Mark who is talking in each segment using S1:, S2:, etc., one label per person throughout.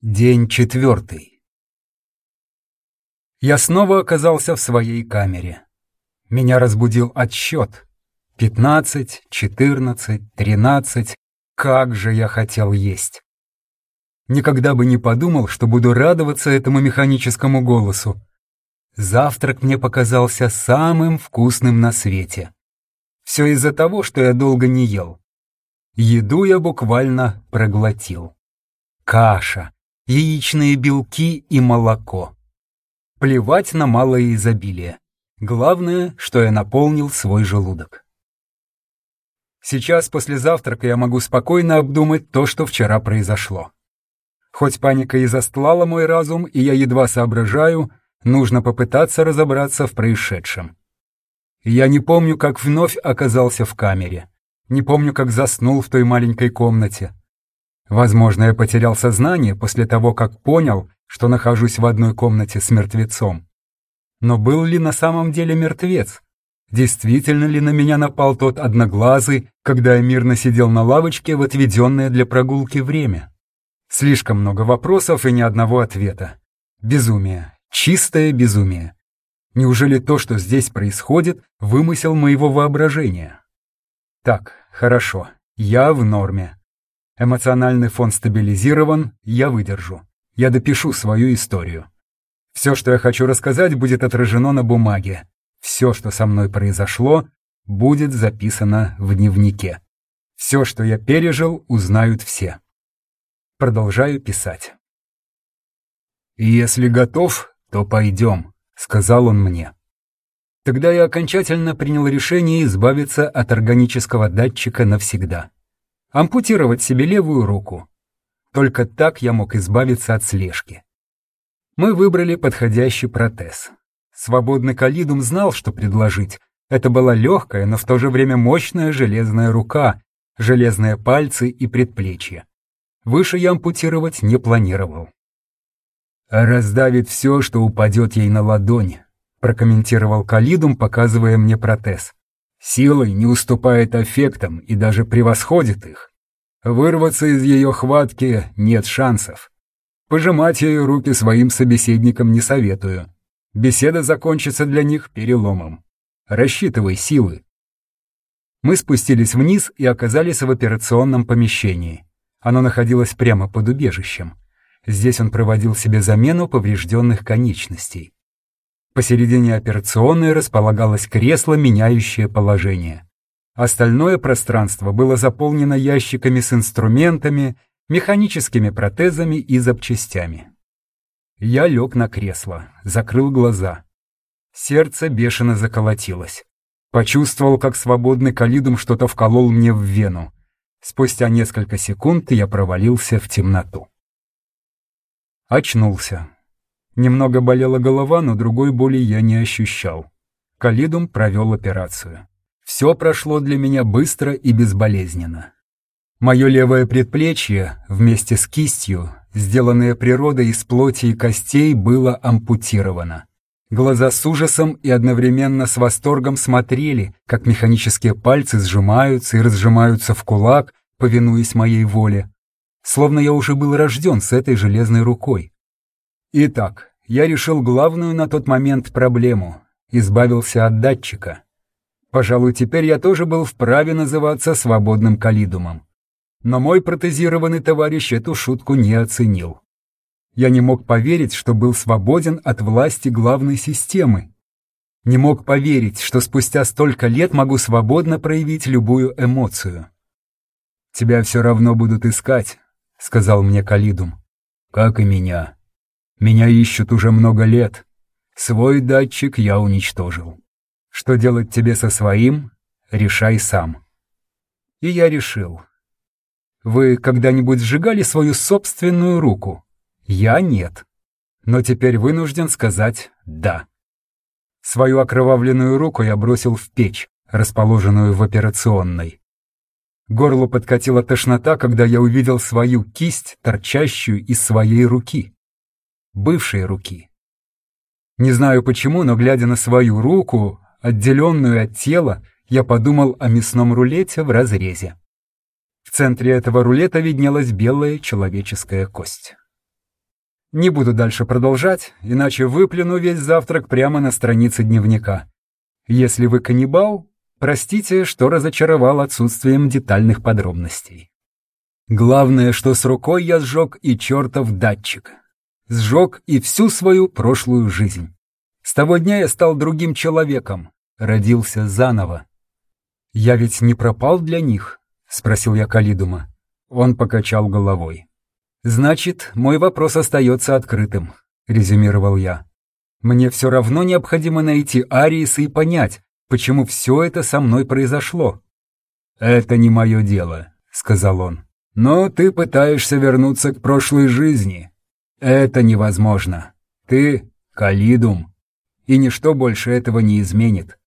S1: День четвертый. Я снова оказался в своей камере. Меня разбудил отсчет. Пятнадцать, четырнадцать, тринадцать. Как же я хотел есть. Никогда бы не подумал, что буду радоваться этому механическому голосу. Завтрак мне показался самым вкусным на свете. Все из-за того, что я долго не ел. Еду я буквально проглотил. Каша яичные белки и молоко. Плевать на малое изобилие. Главное, что я наполнил свой желудок. Сейчас после завтрака я могу спокойно обдумать то, что вчера произошло. Хоть паника и застлала мой разум, и я едва соображаю, нужно попытаться разобраться в происшедшем. Я не помню, как вновь оказался в камере. Не помню, как заснул в той маленькой комнате. Возможно, я потерял сознание после того, как понял, что нахожусь в одной комнате с мертвецом. Но был ли на самом деле мертвец? Действительно ли на меня напал тот одноглазый, когда я мирно сидел на лавочке в отведенное для прогулки время? Слишком много вопросов и ни одного ответа. Безумие. Чистое безумие. Неужели то, что здесь происходит, вымысел моего воображения? Так, хорошо, я в норме. Эмоциональный фон стабилизирован, я выдержу. Я допишу свою историю. Все, что я хочу рассказать, будет отражено на бумаге. Все, что со мной произошло, будет записано в дневнике. Все, что я пережил, узнают все. Продолжаю писать. «Если готов, то пойдем», — сказал он мне. Тогда я окончательно принял решение избавиться от органического датчика навсегда ампутировать себе левую руку. Только так я мог избавиться от слежки. Мы выбрали подходящий протез. Свободный калидум знал, что предложить. Это была легкая, но в то же время мощная железная рука, железные пальцы и предплечья. Выше я ампутировать не планировал. «Раздавит все, что упадет ей на ладонь», — прокомментировал Калидум, показывая мне протез. Силой не уступает аффектам и даже превосходит их. Вырваться из ее хватки нет шансов. Пожимать ее руки своим собеседникам не советую. Беседа закончится для них переломом. Рассчитывай силы. Мы спустились вниз и оказались в операционном помещении. Оно находилось прямо под убежищем. Здесь он проводил себе замену поврежденных конечностей. Посередине операционной располагалось кресло, меняющее положение. Остальное пространство было заполнено ящиками с инструментами, механическими протезами и запчастями. Я лег на кресло, закрыл глаза. Сердце бешено заколотилось. Почувствовал, как свободный калидум что-то вколол мне в вену. Спустя несколько секунд я провалился в темноту. Очнулся. Немного болела голова, но другой боли я не ощущал. Калидум провел операцию. Все прошло для меня быстро и безболезненно. Мое левое предплечье, вместе с кистью, сделанное природой из плоти и костей, было ампутировано. Глаза с ужасом и одновременно с восторгом смотрели, как механические пальцы сжимаются и разжимаются в кулак, повинуясь моей воле. Словно я уже был рожден с этой железной рукой. Итак, я решил главную на тот момент проблему — избавился от датчика. Пожалуй, теперь я тоже был вправе называться свободным калидумом. Но мой протезированный товарищ эту шутку не оценил. Я не мог поверить, что был свободен от власти главной системы. Не мог поверить, что спустя столько лет могу свободно проявить любую эмоцию. «Тебя все равно будут искать», — сказал мне Калидум. «Как и меня», меня ищут уже много лет. Свой датчик я уничтожил. Что делать тебе со своим, решай сам. И я решил. Вы когда-нибудь сжигали свою собственную руку? Я нет. Но теперь вынужден сказать «да». Свою окровавленную руку я бросил в печь, расположенную в операционной. Горло подкатила тошнота, когда я увидел свою кисть, торчащую из своей руки бывшей руки. Не знаю почему, но глядя на свою руку, отделенную от тела, я подумал о мясном рулете в разрезе. В центре этого рулета виднелась белая человеческая кость. Не буду дальше продолжать, иначе выплюну весь завтрак прямо на странице дневника. Если вы каннибал, простите, что разочаровал отсутствием детальных подробностей. Главное, что с рукой я сжег и чертов датчик. Сжег и всю свою прошлую жизнь. С того дня я стал другим человеком, родился заново. «Я ведь не пропал для них?» — спросил я Калидума. Он покачал головой. «Значит, мой вопрос остается открытым», — резюмировал я. «Мне все равно необходимо найти Ариеса и понять, почему все это со мной произошло». «Это не мое дело», — сказал он. «Но ты пытаешься вернуться к прошлой жизни. Это невозможно. Ты — Калидум, и ничто больше этого не изменит.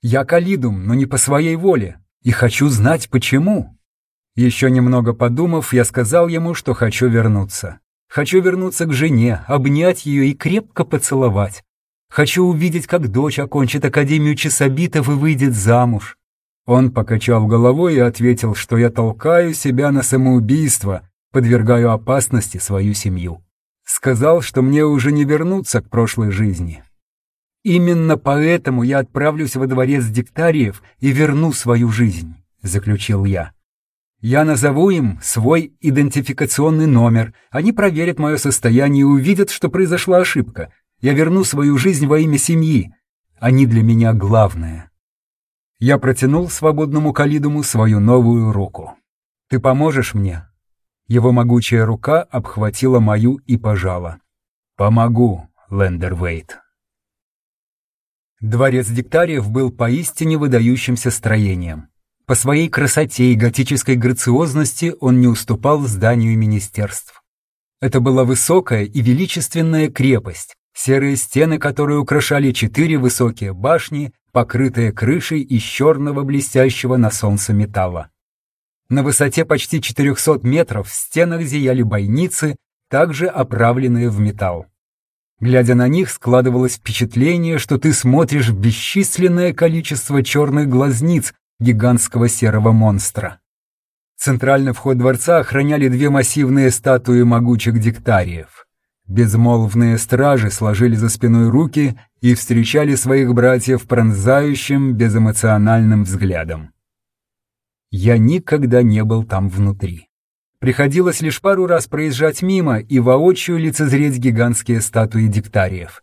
S1: Я Калидум, но не по своей воле, и хочу знать, почему». Еще немного подумав, я сказал ему, что хочу вернуться. Хочу вернуться к жене, обнять ее и крепко поцеловать. Хочу увидеть, как дочь окончит Академию часобитов и выйдет замуж. Он покачал головой и ответил, что я толкаю себя на самоубийство, подвергаю опасности свою семью. Сказал, что мне уже не вернуться к прошлой жизни. Именно поэтому я отправлюсь во дворец диктариев и верну свою жизнь, заключил я. Я назову им свой идентификационный номер. Они проверят мое состояние и увидят, что произошла ошибка. Я верну свою жизнь во имя семьи. Они для меня главное. Я протянул свободному Калидуму свою новую руку. «Ты поможешь мне?» Его могучая рука обхватила мою и пожала. «Помогу, Лендер Вейт». Дворец Диктариев был поистине выдающимся строением. По своей красоте и готической грациозности он не уступал зданию министерств. Это была высокая и величественная крепость, серые стены которые украшали четыре высокие башни, покрытые крышей из черного блестящего на солнце металла. На высоте почти 400 метров в стенах зияли бойницы, также оправленные в металл. Глядя на них, складывалось впечатление, что ты смотришь бесчисленное количество черных глазниц, гигантского серого монстра. Центральный вход дворца охраняли две массивные статуи могучих диктариев. Безмолвные стражи сложили за спиной руки и встречали своих братьев пронзающим, безэмоциональным взглядом. Я никогда не был там внутри. Приходилось лишь пару раз проезжать мимо и воочию лицезреть гигантские статуи диктариев.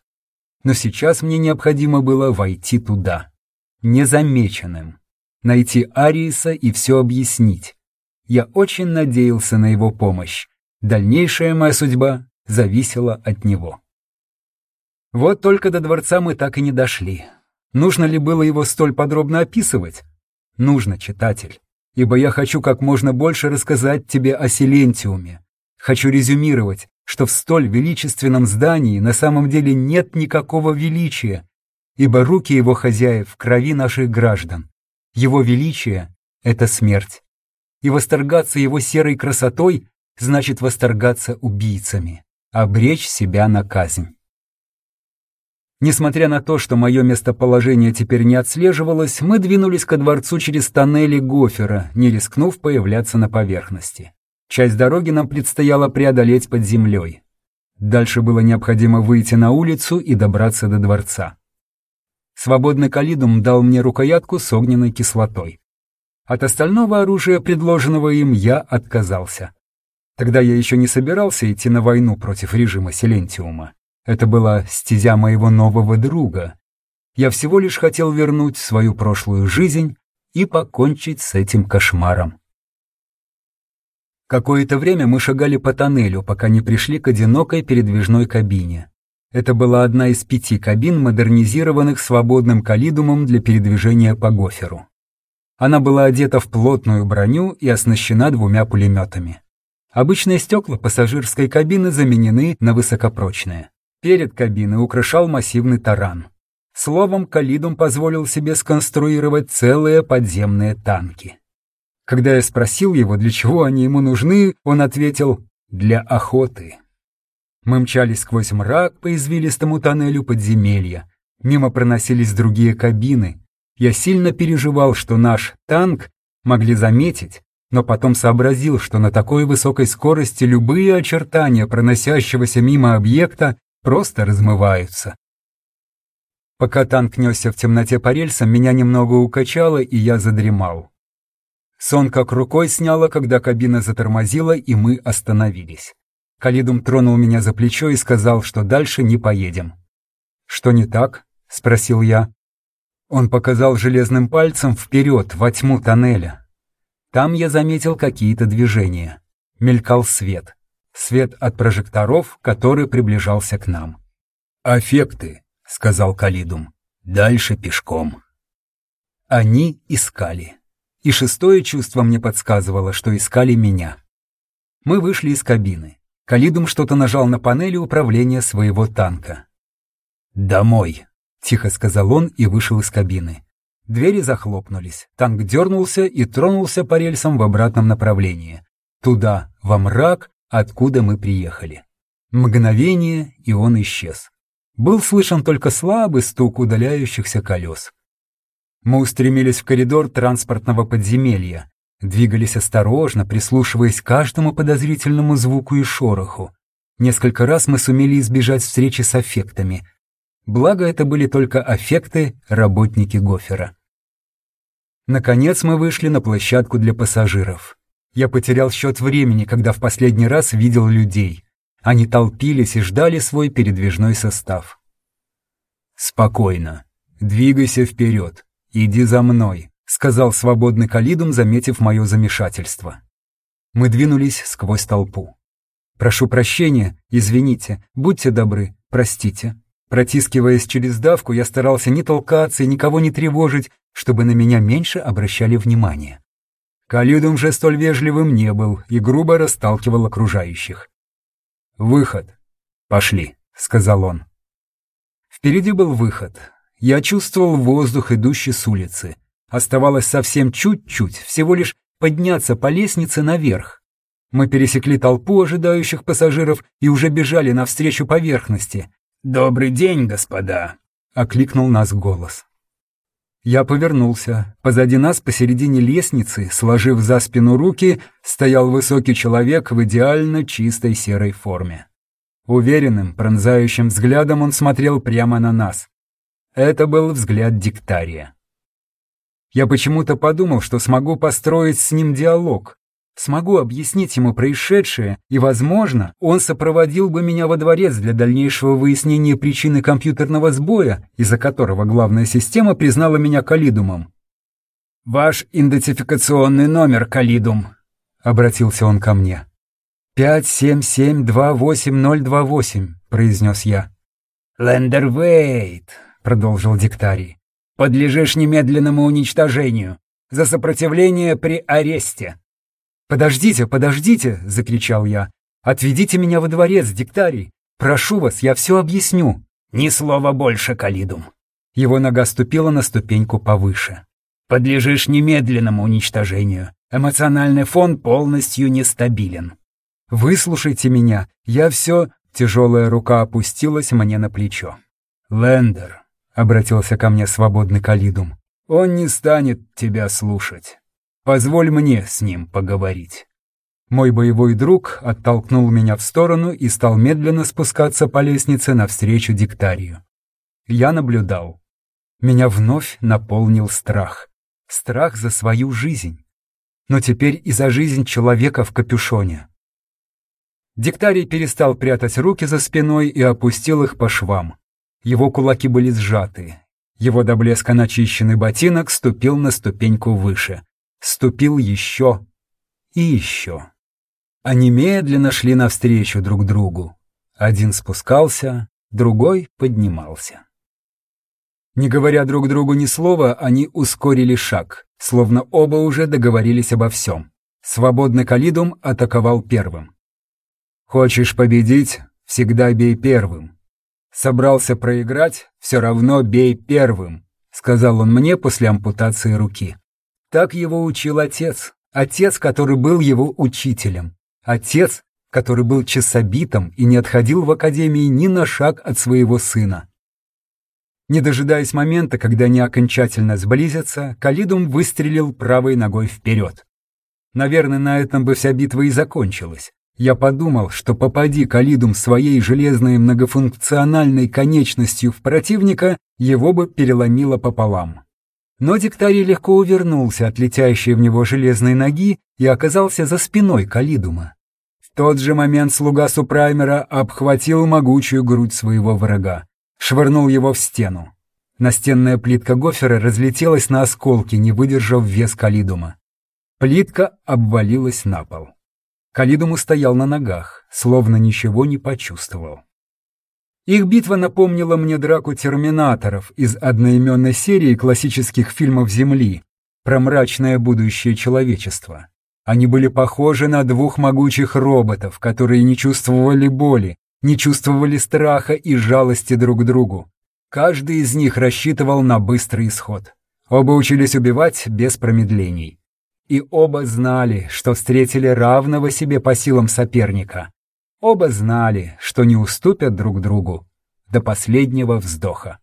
S1: Но сейчас мне необходимо было войти туда, незамеченным найти Ариеса и все объяснить. Я очень надеялся на его помощь. Дальнейшая моя судьба зависела от него. Вот только до дворца мы так и не дошли. Нужно ли было его столь подробно описывать? Нужно, читатель, ибо я хочу как можно больше рассказать тебе о Силентиуме. Хочу резюмировать, что в столь величественном здании на самом деле нет никакого величия, ибо руки его хозяев в крови наших граждан. Его величие — это смерть. И восторгаться его серой красотой значит восторгаться убийцами, обречь себя на казнь. Несмотря на то, что мое местоположение теперь не отслеживалось, мы двинулись ко дворцу через тоннели Гофера, не рискнув появляться на поверхности. Часть дороги нам предстояло преодолеть под землей. Дальше было необходимо выйти на улицу и добраться до дворца. Свободный калидум дал мне рукоятку с огненной кислотой. От остального оружия, предложенного им, я отказался. Тогда я еще не собирался идти на войну против режима Селентиума. Это была стезя моего нового друга. Я всего лишь хотел вернуть свою прошлую жизнь и покончить с этим кошмаром. Какое-то время мы шагали по тоннелю, пока не пришли к одинокой передвижной кабине. Это была одна из пяти кабин, модернизированных свободным калидумом для передвижения по гоферу. Она была одета в плотную броню и оснащена двумя пулеметами. Обычные стекла пассажирской кабины заменены на высокопрочные. Перед кабиной украшал массивный таран. Словом, Калидум позволил себе сконструировать целые подземные танки. Когда я спросил его, для чего они ему нужны, он ответил «для охоты». Мы мчались сквозь мрак по извилистому тоннелю подземелья. Мимо проносились другие кабины. Я сильно переживал, что наш танк могли заметить но потом сообразил, что на такой высокой скорости любые очертания проносящегося мимо объекта просто размываются. Пока танк несся в темноте по рельсам, меня немного укачало, и я задремал. Сон как рукой сняло, когда кабина затормозила, и мы остановились. Калидум тронул меня за плечо и сказал, что дальше не поедем. «Что не так?» — спросил я. Он показал железным пальцем вперед, во тьму тоннеля. Там я заметил какие-то движения. Мелькал свет. Свет от прожекторов, который приближался к нам.
S2: «Аффекты», — сказал Калидум. «Дальше пешком».
S1: Они искали. И шестое чувство мне подсказывало, что искали меня. Мы вышли из кабины. Калидум что-то нажал на панели управления своего танка.
S2: «Домой», —
S1: тихо сказал он и вышел из кабины. Двери захлопнулись, танк дернулся и тронулся по рельсам в обратном направлении. Туда, во мрак, откуда мы приехали. Мгновение, и он исчез. Был слышен только слабый стук удаляющихся колес. Мы устремились в коридор транспортного подземелья, двигались осторожно, прислушиваясь к каждому подозрительному звуку и шороху. Несколько раз мы сумели избежать встречи с аффектами. Благо, это были только аффекты работники Гофера. Наконец мы вышли на площадку для пассажиров. Я потерял счет времени, когда в последний раз видел людей. Они толпились и ждали свой передвижной состав.
S2: «Спокойно. Двигайся вперед. «Иди за мной», — сказал свободный Калидум, заметив мое замешательство.
S1: Мы двинулись сквозь толпу. «Прошу прощения, извините, будьте добры, простите». Протискиваясь через давку, я старался не толкаться и никого не тревожить, чтобы на меня меньше обращали внимание. Калидум же столь вежливым не был и грубо расталкивал окружающих.
S2: «Выход. Пошли», — сказал он.
S1: Впереди был выход, я чувствовал воздух, идущий с улицы. Оставалось совсем чуть-чуть, всего лишь подняться по лестнице наверх. Мы пересекли толпу ожидающих пассажиров и уже бежали навстречу поверхности.
S2: «Добрый день, господа!»
S1: — окликнул нас голос. Я повернулся. Позади нас, посередине лестницы, сложив за спину руки, стоял высокий человек в идеально чистой серой форме. Уверенным, пронзающим взглядом он смотрел прямо на нас. Это был взгляд диктария. Я почему-то подумал, что смогу построить с ним диалог, смогу объяснить ему происшедшее, и, возможно, он сопроводил бы меня во дворец для дальнейшего выяснения причины компьютерного сбоя, из-за которого главная система признала меня Калидумом.
S2: «Ваш идентификационный номер, Калидум», — обратился он ко мне.
S1: «Пять семь семь два восемь ноль два восемь», — произнес я.
S2: «Лендервейт», продолжил Диктарий. «Подлежишь немедленному уничтожению за сопротивление при аресте».
S1: «Подождите, подождите!» — закричал я. «Отведите меня во дворец, Диктарий! Прошу вас, я все объясню!»
S2: «Ни слова больше, Калидум!»
S1: Его нога ступила на ступеньку повыше.
S2: «Подлежишь немедленному уничтожению. Эмоциональный фон полностью нестабилен».
S1: «Выслушайте меня, я все...» Тяжелая рука опустилась мне на плечо.
S2: «Лендер, — обратился ко мне свободный Калидум. «Он не станет тебя слушать. Позволь мне с ним поговорить».
S1: Мой боевой друг оттолкнул меня в сторону и стал медленно спускаться по лестнице навстречу диктарию. Я наблюдал. Меня вновь наполнил страх. Страх за свою жизнь. Но теперь и за жизнь человека в капюшоне. Диктарий перестал прятать руки за спиной и опустил их по швам. Его кулаки были сжаты. Его до блеска начищенный ботинок ступил на ступеньку выше. Ступил еще и еще. Они медленно шли навстречу друг другу. Один спускался, другой поднимался. Не говоря друг другу ни слова, они ускорили шаг, словно оба уже договорились обо всем. Свободный Калидум атаковал первым. «Хочешь победить? Всегда бей первым», Собрался проиграть, все равно бей первым, сказал он мне после ампутации руки. Так его учил отец, отец, который был его учителем, отец, который был часобитом и не отходил в академии ни на шаг от своего сына. Не дожидаясь момента, когда они окончательно сблизятся, Калидум выстрелил правой ногой вперед. Наверное, на этом бы вся битва и закончилась. Я подумал, что попади Калидум своей железной многофункциональной конечностью в противника, его бы переломило пополам. Но Диктарий легко увернулся от летящей в него железной ноги и оказался за спиной Калидума. В тот же момент слуга Супраймера обхватил могучую грудь своего врага, швырнул его в стену. Настенная плитка гофера разлетелась на осколки, не выдержав вес Калидума. Плитка обвалилась на пол. Калидум устоял на ногах, словно ничего не почувствовал. Их битва напомнила мне драку терминаторов из одноименной серии классических фильмов Земли про мрачное будущее человечества. Они были похожи на двух могучих роботов, которые не чувствовали боли, не чувствовали страха и жалости друг к другу. Каждый из них рассчитывал на быстрый исход. Оба учились убивать без промедлений. И оба знали, что встретили равного себе по силам соперника. Оба знали, что не уступят друг другу до последнего вздоха.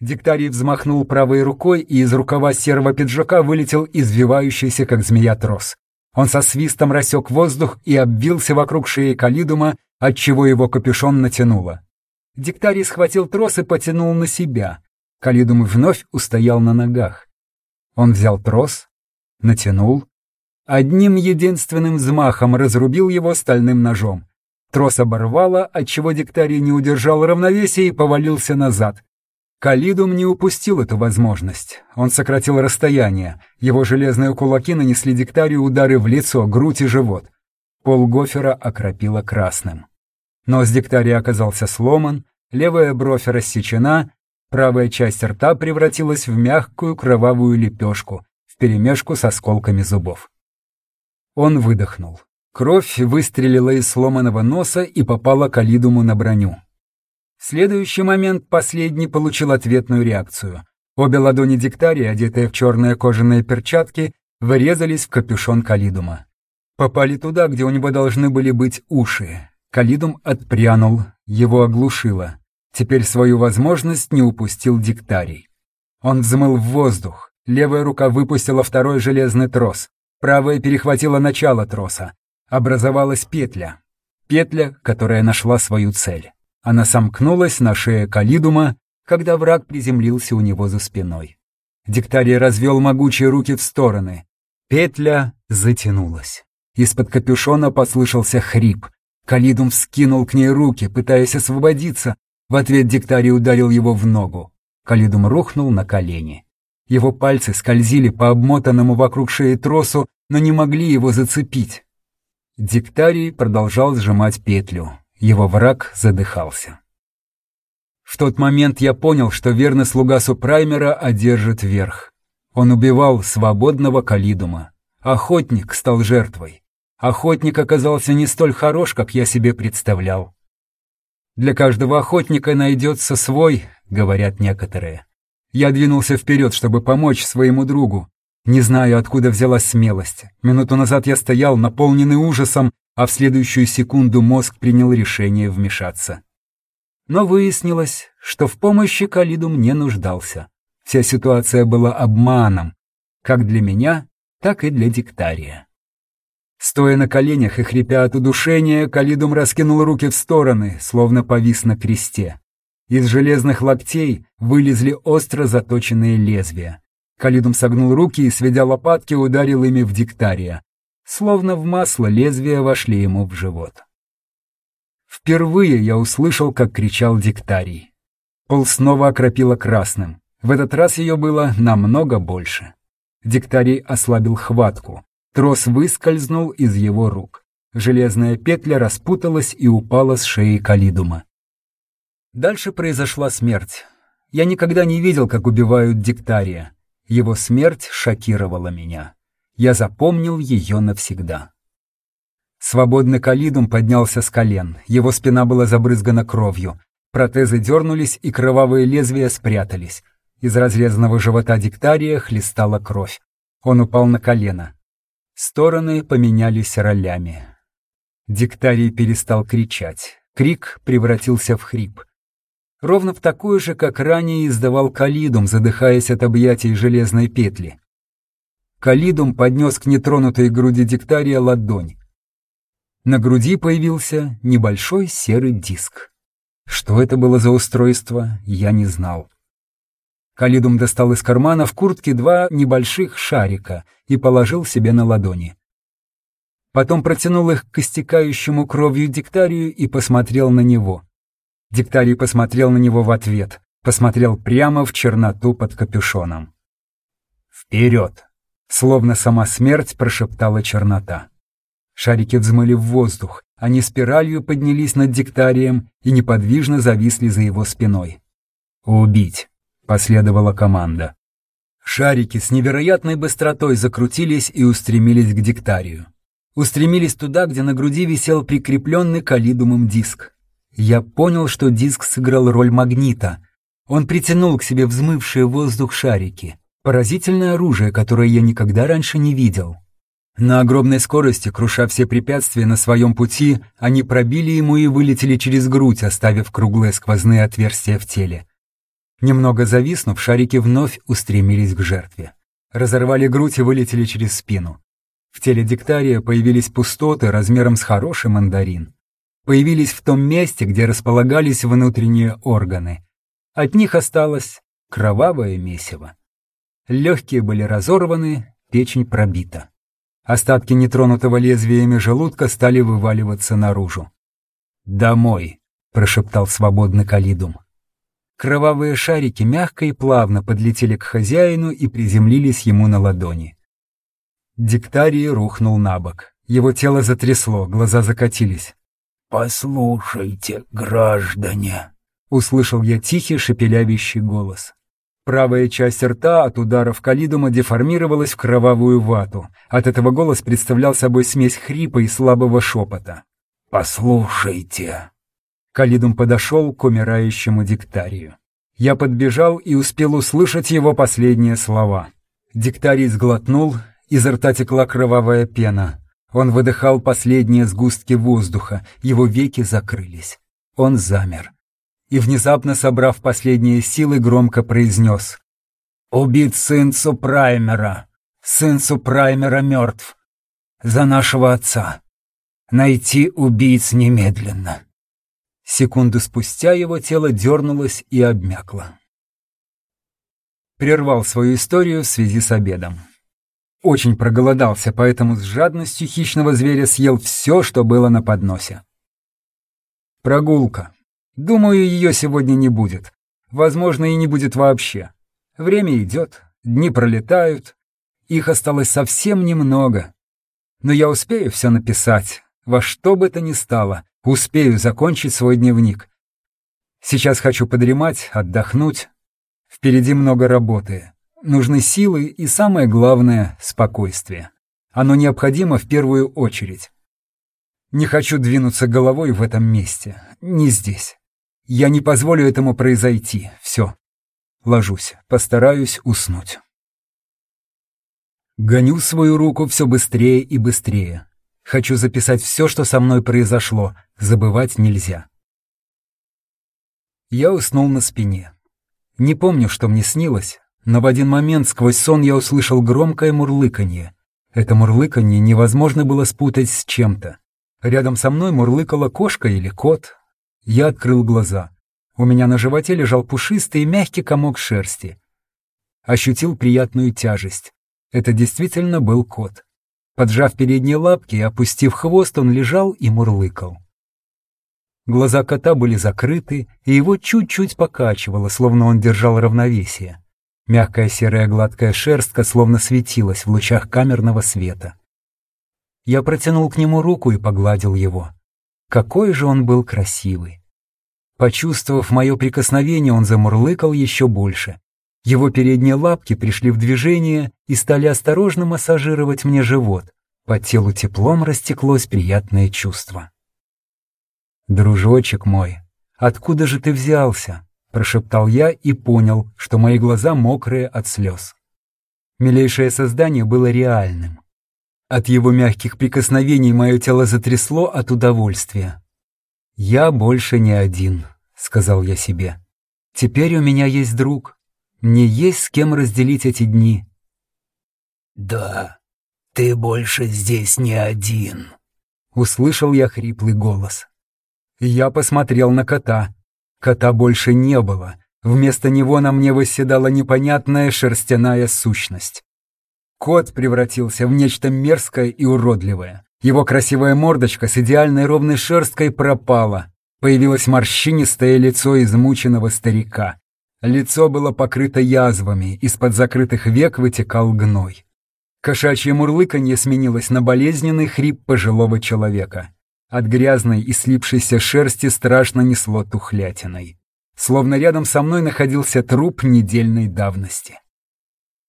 S1: Диктарий взмахнул правой рукой, и из рукава серого пиджака вылетел извивающийся, как змея, трос. Он со свистом рассек воздух и обвился вокруг шеи Калидума, отчего его капюшон натянуло. Диктарий схватил трос и потянул на себя. Калидум вновь устоял на ногах. Он взял трос, натянул, одним единственным взмахом разрубил его стальным ножом. Трос оборвало, отчего Диктарий не удержал равновесия и повалился назад. Калидум не упустил эту возможность. Он сократил расстояние. Его железные кулаки нанесли Диктарию удары в лицо, грудь и живот. Пол гофера окропило красным. Нос Диктария оказался сломан, левая бровь рассечена, правая часть рта превратилась в мягкую кровавую лепешку, вперемешку с осколками зубов. Он выдохнул. Кровь выстрелила из сломанного носа и попала к Алидуму на броню. В следующий момент последний получил ответную реакцию. Обе ладони диктария, одетые в черные кожаные перчатки, вырезались в капюшон Калидума. Попали туда, где у него должны были быть уши. Калидум отпрянул, его оглушило. Теперь свою возможность не упустил диктарий. Он взмыл в воздух, левая рука выпустила второй железный трос, правая перехватила начало троса. Образовалась петля. Петля, которая нашла свою цель. Она сомкнулась на шее Калидума, когда враг приземлился у него за спиной. Диктарий развел могучие руки в стороны. Петля затянулась. Из-под капюшона послышался хрип. Калидум вскинул к ней руки, пытаясь освободиться. В ответ Диктарий ударил его в ногу. Калидум рухнул на колени. Его пальцы скользили по обмотанному вокруг шеи тросу, но не могли его зацепить. Диктарий продолжал сжимать петлю. Его враг задыхался. В тот момент я понял, что верный слуга Супраймера одержит верх. Он убивал свободного Калидума. Охотник стал жертвой. Охотник оказался не столь хорош, как я себе представлял. Для каждого охотника найдется свой, говорят некоторые. Я двинулся вперед, чтобы помочь своему другу. Не знаю, откуда взялась смелость. Минуту назад я стоял, наполненный ужасом, а в следующую секунду мозг принял решение вмешаться. Но выяснилось, что в помощи Калидум не нуждался. Вся ситуация была обманом, как для меня, так и для Диктария. Стоя на коленях и хрипя от удушения, Калидум раскинул руки в стороны, словно повис на кресте. Из железных локтей вылезли остро заточенные лезвия. Калидум согнул руки и, сведя лопатки, ударил ими в Диктария. Словно в масло лезвия вошли ему в живот. Впервые я услышал, как кричал диктарий. Пол снова окропило красным. В этот раз ее было намного больше. Диктарий ослабил хватку. Трос выскользнул из его рук. Железная петля распуталась и упала с шеи Калидума. Дальше произошла смерть. Я никогда не видел, как убивают диктария. Его смерть шокировала меня я запомнил ее навсегда. Свободный калидум поднялся с колен, его спина была забрызгана кровью, протезы дернулись и кровавые лезвия спрятались. Из разрезанного живота диктария хлестала кровь. Он упал на колено. Стороны поменялись ролями. Диктарий перестал кричать. Крик превратился в хрип. Ровно в такой же, как ранее издавал Калидум, задыхаясь от объятий железной петли. Калидум поднес к нетронутой груди диктария ладонь. На груди появился небольшой серый диск. Что это было за устройство, я не знал. Калидум достал из кармана в куртке два небольших шарика и положил себе на ладони. Потом протянул их к истекающему кровью диктарию и посмотрел на него. Диктарий посмотрел на него в ответ, посмотрел прямо в черноту под капюшоном. «Вперед!» — словно сама смерть прошептала чернота. Шарики взмыли в воздух, они спиралью поднялись над диктарием и неподвижно зависли за его спиной. «Убить!» — последовала команда. Шарики с невероятной быстротой закрутились и устремились к диктарию. Устремились туда, где на груди висел прикрепленный калидумом диск. Я понял, что диск сыграл роль магнита. Он притянул к себе взмывшие воздух шарики. Поразительное оружие, которое я никогда раньше не видел. На огромной скорости, круша все препятствия на своем пути, они пробили ему и вылетели через грудь, оставив круглые сквозные отверстия в теле. Немного зависнув, шарики вновь устремились к жертве. Разорвали грудь и вылетели через спину. В теле диктария появились пустоты размером с хороший мандарин. Появились в том месте, где располагались внутренние органы. От них осталось кровавое месиво. Легкие были разорваны, печень пробита. Остатки нетронутого лезвиями желудка стали вываливаться наружу. «Домой!» — прошептал свободный Калидум. Кровавые шарики мягко и плавно подлетели к хозяину и приземлились ему на ладони. Диктарий рухнул на бок. Его тело затрясло, глаза закатились.
S2: «Послушайте, граждане!»
S1: — услышал я тихий шепелявящий голос. Правая часть рта от ударов калидума деформировалась в кровавую вату. От этого голос представлял собой смесь хрипа и слабого шепота.
S2: «Послушайте!»
S1: Калидум подошел к умирающему диктарию. Я подбежал и успел услышать его последние слова. Диктарий сглотнул, изо рта текла кровавая пена. Он выдыхал последние сгустки воздуха, его веки закрылись. Он замер и, внезапно собрав последние силы, громко произнес. «Убит сын Супраймера! Сын Супраймера мертв! За нашего отца! Найти убийц немедленно!» Секунду спустя его тело дернулось и обмякло. Прервал свою историю в связи с обедом. Очень проголодался, поэтому с жадностью хищного зверя съел все, что было на подносе. Прогулка. Думаю, ее сегодня не будет. Возможно, и не будет вообще. Время идет, дни пролетают. Их осталось совсем немного. Но я успею все написать, во что бы то ни стало. Успею закончить свой дневник. Сейчас хочу подремать, отдохнуть. Впереди много работы. Нужны силы и, самое главное, спокойствие. Оно необходимо в первую очередь. Не хочу двинуться головой в этом месте, не здесь. Я не позволю этому произойти. Все. Ложусь. Постараюсь уснуть. Гоню свою руку все быстрее и быстрее. Хочу записать все, что со мной произошло. Забывать нельзя. Я уснул на спине. Не помню, что мне снилось, но в один момент сквозь сон я услышал громкое мурлыканье. Это мурлыканье невозможно было спутать с чем-то. Рядом со мной мурлыкала кошка или кот, я открыл глаза. У меня на животе лежал пушистый и мягкий комок шерсти. Ощутил приятную тяжесть. Это действительно был кот. Поджав передние лапки и опустив хвост, он лежал и мурлыкал. Глаза кота были закрыты, и его чуть-чуть покачивало, словно он держал равновесие. Мягкая серая гладкая шерстка словно светилась в лучах камерного света. Я протянул к нему руку и погладил его. Какой же он был красивый! Почувствовав мое прикосновение, он замурлыкал еще больше. Его передние лапки пришли в движение и стали осторожно массажировать мне живот. По телу теплом растеклось приятное чувство. «Дружочек мой, откуда же ты взялся?» — прошептал я и понял, что мои глаза мокрые от слез. Милейшее создание было реальным. От его мягких прикосновений мое тело затрясло от удовольствия. «Я больше не один», — сказал я себе. «Теперь у меня есть друг. Мне есть с кем разделить эти дни».
S2: «Да, ты больше здесь не один», — услышал я хриплый голос. Я посмотрел на кота. Кота больше не было. Вместо него на мне восседала непонятная шерстяная сущность. Кот превратился в нечто мерзкое и уродливое. Его красивая мордочка с идеальной ровной шерсткой пропала. Появилось морщинистое лицо измученного старика. Лицо было покрыто язвами, из-под закрытых век вытекал гной. Кошачье мурлыканье сменилось на болезненный хрип пожилого человека. От грязной и слипшейся шерсти страшно несло тухлятиной. Словно рядом со мной находился труп недельной давности.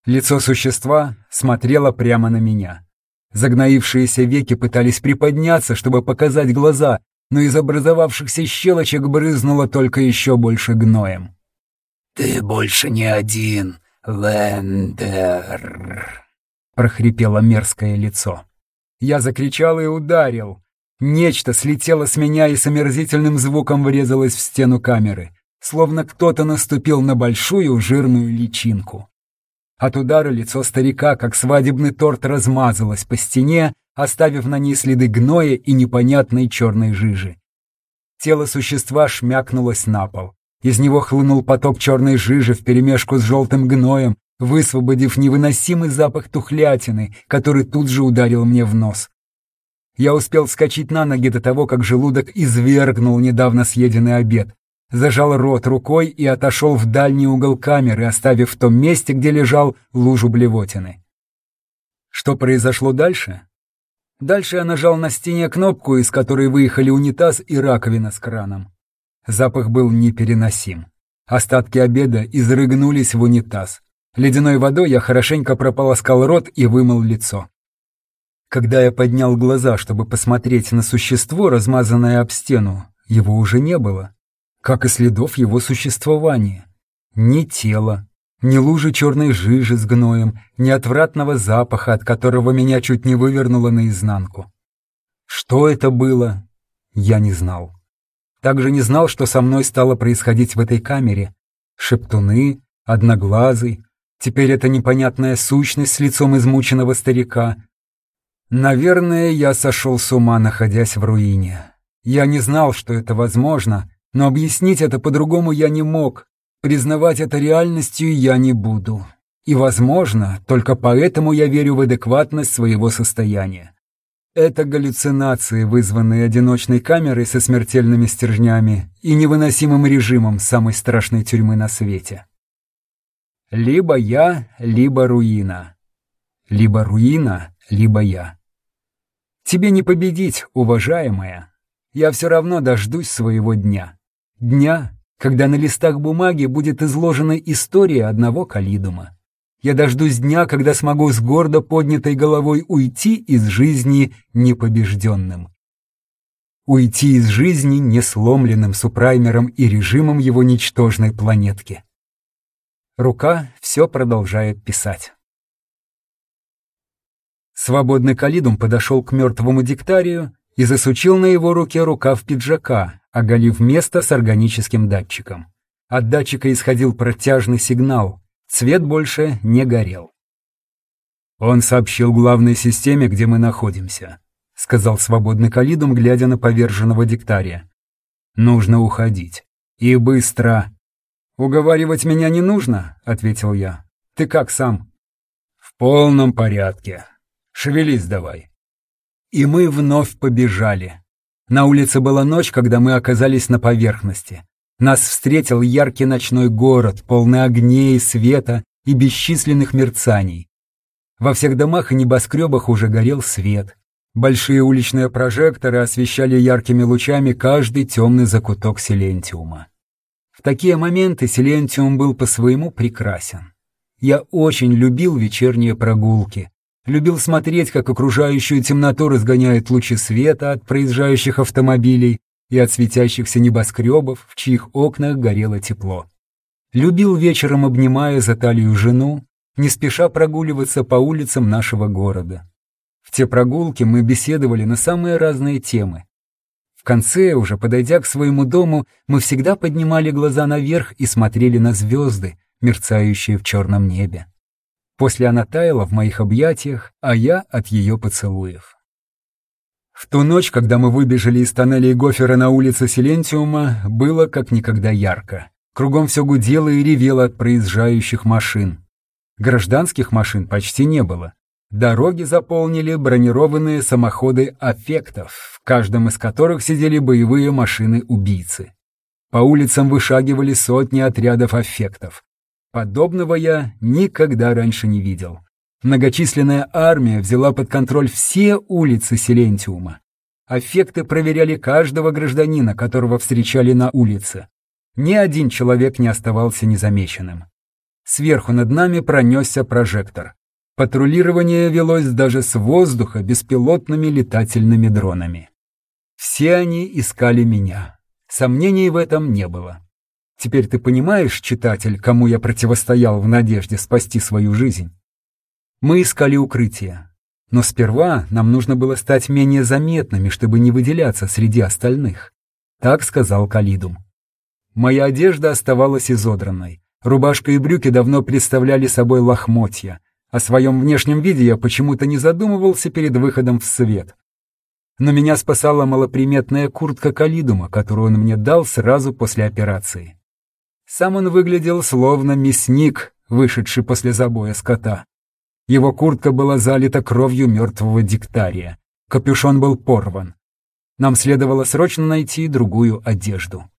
S2: Лицо существа смотрело прямо на меня. Загноившиеся веки пытались приподняться, чтобы показать глаза, но из образовавшихся щелочек брызнуло только еще больше гноем. «Ты больше не один, Лендер», — прохрипело мерзкое лицо. Я закричал и ударил. Нечто слетело с меня и с омерзительным звуком врезалось в стену камеры, словно кто-то наступил на большую жирную личинку. От удара лицо старика, как свадебный торт, размазалось по стене, оставив на ней следы гноя и непонятной черной жижи. Тело существа шмякнулось на пол. Из него хлынул поток черной жижи вперемешку с желтым гноем, высвободив невыносимый запах тухлятины, который тут же ударил мне в нос. Я успел вскочить на ноги до того, как желудок извергнул недавно съеденный обед зажал рот рукой и отошел в дальний угол камеры, оставив в том месте, где лежал лужу блевотины. Что произошло дальше? Дальше я нажал на стене кнопку, из которой выехали унитаз и раковина с краном. Запах был непереносим. Остатки обеда изрыгнулись в унитаз. Ледяной водой я хорошенько прополоскал рот и вымыл лицо. Когда я поднял глаза, чтобы посмотреть на существо, размазанное об стену, его уже не было как и следов его существования. Ни тела, ни лужи черной жижи с гноем, ни отвратного запаха, от которого меня чуть не вывернуло наизнанку. Что это было, я не знал. Также не знал, что со мной стало происходить в этой камере. Шептуны, одноглазый, теперь это непонятная сущность с лицом измученного старика. Наверное, я сошел с ума, находясь в руине. Я не знал, что это возможно, но объяснить это по-другому я не мог. Признавать это реальностью я не буду. И, возможно, только поэтому я верю в адекватность своего состояния. Это галлюцинации, вызванные одиночной камерой со смертельными стержнями и невыносимым режимом самой страшной тюрьмы на свете. Либо я, либо руина. Либо руина, либо я. Тебе не победить, уважаемая. Я все равно дождусь своего дня. Дня, когда на листах бумаги будет изложена история одного калидума. Я дождусь дня, когда смогу с гордо поднятой головой уйти из жизни непобежденным. Уйти из жизни несломленным супраймером и режимом его ничтожной планетки. Рука все продолжает писать. Свободный калидум подошел к мертвому диктарию и засучил на его руке рукав пиджака, оголив место с органическим датчиком. От датчика исходил протяжный сигнал, цвет больше не горел. «Он сообщил главной системе, где мы находимся», — сказал свободный Калидум, глядя на поверженного диктария. «Нужно уходить. И быстро». «Уговаривать меня не нужно», — ответил я. «Ты как сам?» «В полном порядке. Шевелись давай». И мы вновь побежали. На улице была ночь, когда мы оказались на поверхности. Нас встретил яркий ночной город, полный огней, света и бесчисленных мерцаний. Во всех домах и небоскребах уже горел свет. Большие уличные прожекторы освещали яркими лучами каждый темный закуток Силентиума. В такие моменты Силентиум был по-своему прекрасен. Я очень любил вечерние прогулки, любил смотреть, как окружающую темноту разгоняют лучи света от проезжающих автомобилей и от светящихся небоскребов, в чьих окнах горело тепло. Любил вечером, обнимая за талию жену, не спеша прогуливаться по улицам нашего города. В те прогулки мы беседовали на самые разные темы. В конце, уже подойдя к своему дому, мы всегда поднимали глаза наверх и смотрели на звезды, мерцающие в черном небе. После она таяла в моих объятиях, а я от ее поцелуев. В ту ночь, когда мы выбежали из тоннелей Гофера на улице Силентиума, было как никогда ярко. Кругом все гудело и ревело от проезжающих машин. Гражданских машин почти не было. Дороги заполнили бронированные самоходы аффектов, в каждом из которых сидели боевые машины-убийцы. По улицам вышагивали сотни отрядов аффектов. Подобного я никогда раньше не видел. Многочисленная армия взяла под контроль все улицы Силентиума. Аффекты проверяли каждого гражданина, которого встречали на улице. Ни один человек не оставался незамеченным. Сверху над нами пронесся прожектор. Патрулирование велось даже с воздуха беспилотными летательными дронами. Все они искали меня. Сомнений в этом не было. Теперь ты понимаешь, читатель, кому я противостоял в надежде спасти свою жизнь? Мы искали укрытие. Но сперва нам нужно было стать менее заметными, чтобы не выделяться среди остальных. Так сказал Калидум. Моя одежда оставалась изодранной. Рубашка и брюки давно представляли собой лохмотья. О своем внешнем виде я почему-то не задумывался перед выходом в свет. Но меня спасала малоприметная куртка Калидума, которую он мне дал сразу после операции. Сам он выглядел словно мясник, вышедший после забоя скота. Его куртка была залита кровью мертвого диктария. Капюшон был порван. Нам следовало срочно найти другую одежду.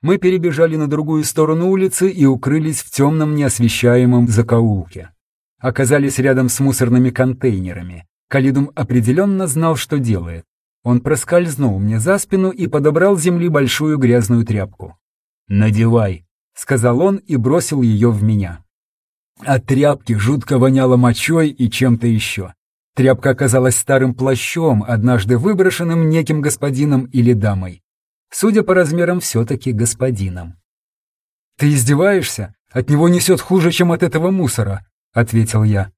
S2: Мы перебежали на другую сторону улицы и укрылись в темном неосвещаемом закоулке. Оказались рядом с мусорными контейнерами. Калидум определенно знал, что делает. Он проскользнул мне за спину и подобрал с земли большую грязную тряпку. «Надевай», — сказал он и бросил ее в меня. От тряпки жутко воняло мочой и чем-то еще. Тряпка оказалась старым плащом, однажды выброшенным неким господином или дамой. Судя по размерам, все-таки господином. «Ты издеваешься? От него несет хуже, чем от этого мусора», — ответил я.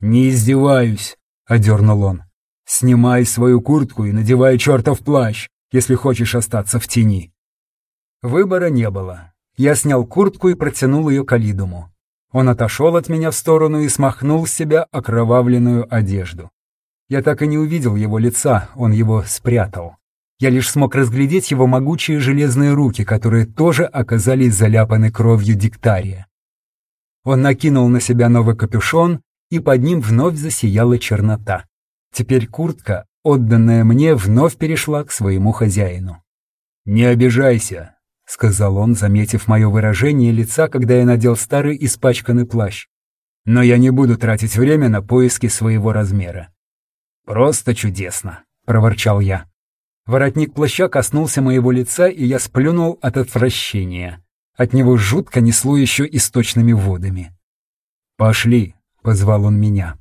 S2: «Не издеваюсь», — одернул он. «Снимай свою куртку и надевай чертов плащ, если хочешь остаться в тени». Выбора не было. Я снял куртку и протянул ее Калидуму. Он отошел от меня в сторону и смахнул с себя окровавленную одежду. Я так и не увидел его лица, он его спрятал. Я лишь смог разглядеть его могучие железные руки, которые тоже оказались заляпаны кровью диктария. Он накинул на себя новый капюшон, и под ним вновь засияла чернота. Теперь куртка, отданная мне, вновь перешла к своему хозяину. «Не обижайся», — сказал он, заметив мое выражение лица, когда я надел старый испачканный плащ. «Но я не буду тратить время на поиски своего размера». «Просто чудесно», — проворчал я. Воротник плаща коснулся моего лица, и я сплюнул от отвращения. От него жутко несло еще источными водами. «Пошли», — позвал он меня.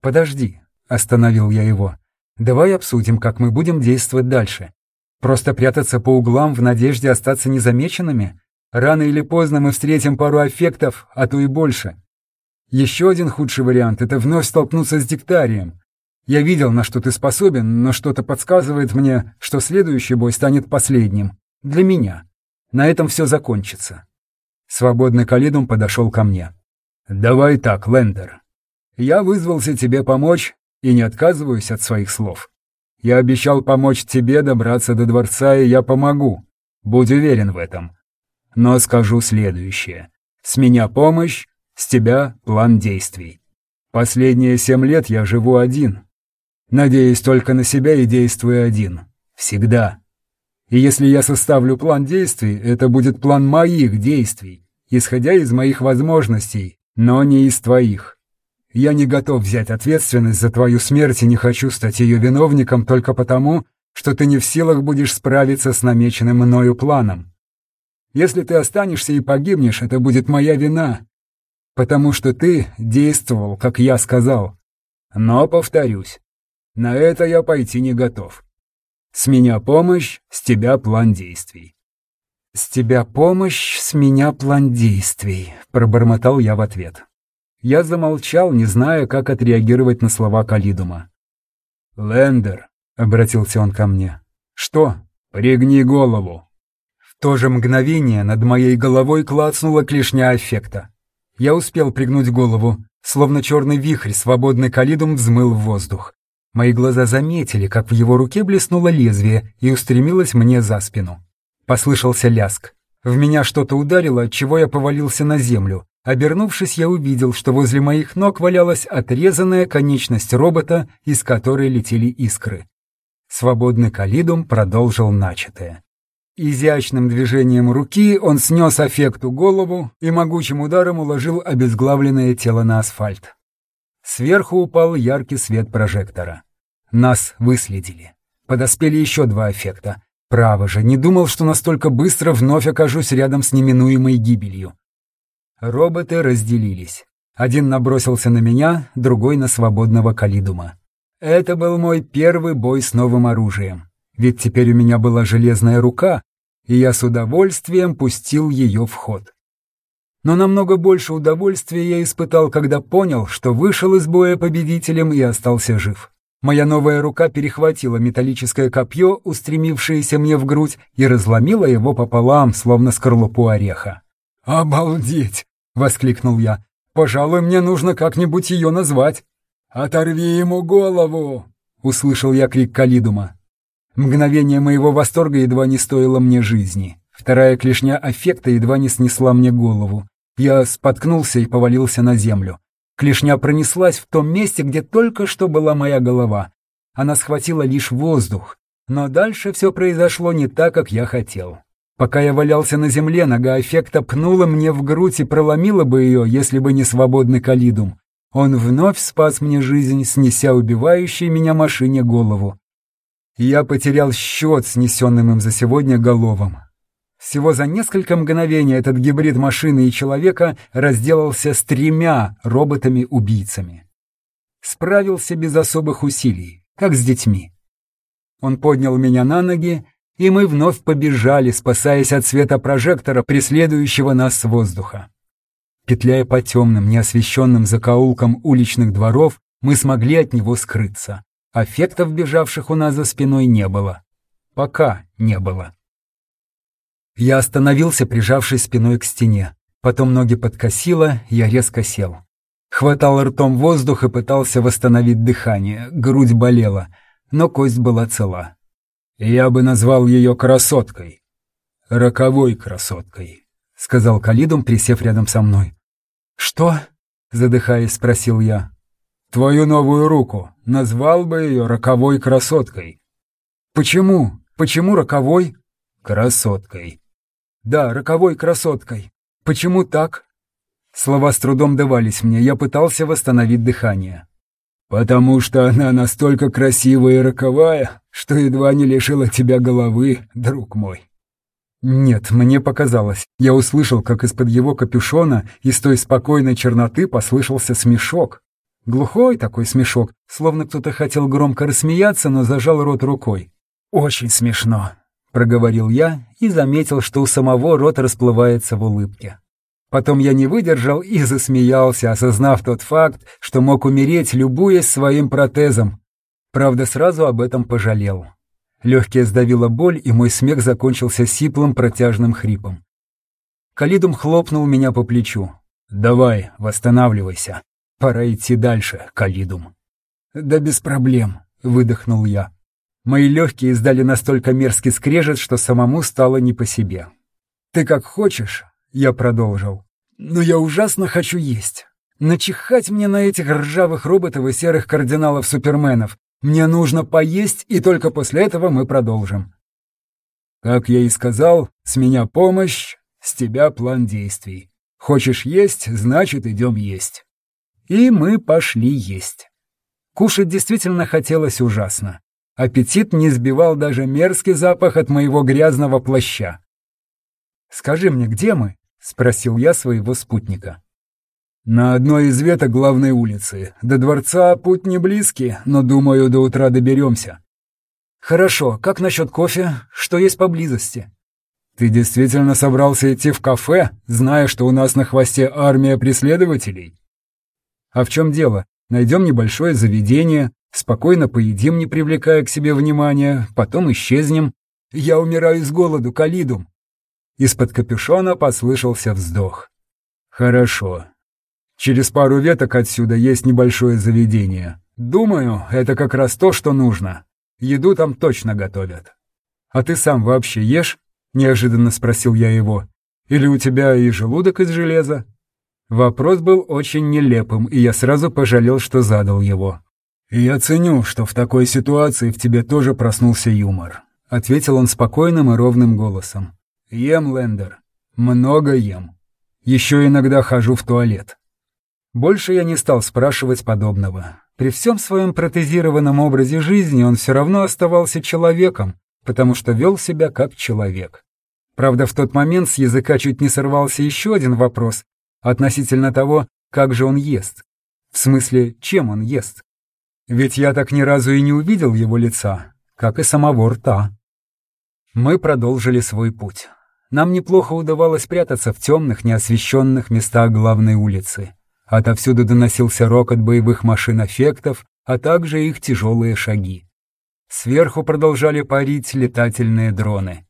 S2: «Подожди», — остановил я его. «Давай обсудим, как мы будем действовать дальше. Просто прятаться по углам в надежде остаться незамеченными? Рано или поздно мы встретим пару аффектов, а то и больше. Еще один худший вариант — это вновь столкнуться с диктарием. Я видел, на что ты способен, но что-то подсказывает мне, что следующий бой станет последним. Для меня. На этом все закончится. Свободный Калидум подошел ко мне. «Давай так, Лендер. Я вызвался тебе помочь и не отказываюсь от своих слов. Я обещал помочь тебе добраться до дворца, и я помогу. Будь уверен в этом. Но скажу следующее. С меня помощь, с тебя план действий. Последние семь лет я живу один. Надеюсь только на себя и действую один. Всегда. И если я составлю план действий, это будет план моих действий, исходя из моих возможностей, но не из твоих. Я не готов взять ответственность за твою смерть и не хочу стать ее виновником только потому, что ты не в силах будешь справиться с намеченным мною планом. Если ты останешься и погибнешь, это будет моя вина, потому что ты действовал, как я сказал. Но, повторюсь, на это я пойти не готов. С меня помощь, с тебя план действий. «С тебя помощь, с меня план действий», — пробормотал я в ответ. Я замолчал, не зная, как отреагировать на слова Калидума. «Лендер», — обратился он ко мне. «Что? Пригни голову». В то же мгновение над моей головой клацнула клешня эффекта. Я успел пригнуть голову, словно черный вихрь, свободный калидум взмыл в воздух. Мои глаза заметили, как в его руке блеснуло лезвие и устремилось мне за спину. Послышался ляск. В меня что-то ударило, от чего я повалился на землю. Обернувшись, я увидел, что возле моих ног валялась отрезанная конечность робота, из которой летели искры. Свободный калидум продолжил начатое. Изящным движением руки он снес аффекту голову и могучим ударом уложил обезглавленное тело на асфальт. Сверху упал яркий свет прожектора. Нас выследили. Подоспели еще два эффекта. Право же, не думал, что настолько быстро вновь окажусь рядом с неминуемой гибелью. Роботы разделились. Один набросился на меня, другой на свободного калидума. Это был мой первый бой с новым оружием. Ведь теперь у меня была железная рука, и я с удовольствием пустил ее в ход. Но намного больше удовольствия я испытал, когда понял, что вышел из боя победителем и остался жив. Моя новая рука перехватила металлическое копье, устремившееся мне в грудь, и разломила его пополам, словно скорлупу ореха. «Обалдеть!» — воскликнул я. «Пожалуй, мне нужно как-нибудь ее назвать». «Оторви ему голову!» — услышал я крик Калидума. Мгновение моего восторга едва не стоило мне жизни. Вторая клешня аффекта едва не снесла мне голову. Я споткнулся и повалился на землю. Клешня пронеслась в том месте, где только что была моя голова. Она схватила лишь воздух. Но дальше все произошло не так, как я хотел. Пока я валялся на земле, нога эффекта пнула мне в грудь и проломила бы ее, если бы не свободный калидум. Он вновь спас мне жизнь, снеся убивающей меня машине голову. Я потерял счет снесенным им за сегодня головам. Всего за несколько мгновений этот гибрид машины и человека разделался с тремя роботами-убийцами. Справился без особых усилий, как с детьми. Он поднял меня на ноги, и мы вновь побежали, спасаясь от света прожектора, преследующего нас с воздуха. Петляя по темным, неосвещенным закоулкам уличных дворов, мы смогли от него скрыться. Аффектов, бежавших у нас за спиной, не было. Пока не было. Я остановился, прижавшись спиной к стене. Потом ноги подкосило, я резко сел. Хватал ртом воздух и пытался восстановить дыхание. Грудь болела, но кость была цела. Я бы назвал ее красоткой. Роковой красоткой, сказал Калидум, присев рядом со мной. Что? задыхаясь, спросил я. Твою новую руку. Назвал бы ее роковой красоткой. Почему? Почему роковой? Красоткой. Да, роковой красоткой. Почему так? Слова с трудом давались мне, я пытался восстановить дыхание. «Потому что она настолько красивая и роковая, что едва не лишила тебя головы, друг мой». Нет, мне показалось. Я услышал, как из-под его капюшона из той спокойной черноты послышался смешок. Глухой такой смешок, словно кто-то хотел громко рассмеяться, но зажал рот рукой. «Очень смешно», проговорил я и заметил, что у самого рот расплывается в улыбке. Потом я не выдержал и засмеялся, осознав тот факт, что мог умереть, любуясь своим протезом. Правда, сразу об этом пожалел. Легкие сдавила боль, и мой смех закончился сиплым протяжным хрипом. Калидум хлопнул меня по плечу. «Давай, восстанавливайся. Пора идти дальше, Калидум». «Да без проблем», — выдохнул я. Мои легкие издали настолько мерзкий скрежет, что самому стало не по себе. «Ты как хочешь», — я продолжил, — «но я ужасно хочу есть. Начихать мне на этих ржавых роботов и серых кардиналов-суперменов. Мне нужно поесть, и только после этого мы продолжим». Как я и сказал, с меня помощь, с тебя план действий. Хочешь есть, значит, идем есть. И мы пошли есть. Кушать действительно хотелось ужасно. Аппетит не сбивал даже мерзкий запах от моего грязного плаща. «Скажи мне, где мы?» — спросил я своего спутника. «На одной из веток главной улицы. До дворца путь не близкий, но, думаю, до утра доберемся». «Хорошо, как насчет кофе? Что есть поблизости?» «Ты действительно собрался идти в кафе, зная, что у нас на хвосте армия преследователей?» «А в чем дело? Найдем небольшое заведение, Спокойно поедим, не привлекая к себе внимания, потом исчезнем. Я умираю с голоду, Калидум. Из-под капюшона послышался вздох. Хорошо,
S1: Через пару веток отсюда есть небольшое заведение. Думаю, это как раз то, что нужно. Еду там точно готовят. А ты сам вообще ешь? Неожиданно спросил я его. Или у тебя и желудок из железа? Вопрос был очень нелепым, и я сразу пожалел, что задал его. «Я ценю, что в такой ситуации в тебе тоже проснулся юмор», — ответил он спокойным и ровным голосом. «Ем, Лендер. Много ем. Еще иногда хожу в туалет». Больше я не стал спрашивать подобного. При всем своем протезированном образе жизни он все равно оставался человеком, потому что вел себя как человек. Правда, в тот момент с языка чуть не сорвался еще один вопрос относительно того, как же он ест. В смысле, чем он ест. Ведь я так ни разу и не увидел его лица, как и самого рта. Мы продолжили свой путь. Нам неплохо удавалось прятаться в темных, неосвещенных местах главной улицы. Отовсюду доносился рокот боевых машин эффектов, а также их тяжелые шаги. Сверху продолжали парить летательные дроны.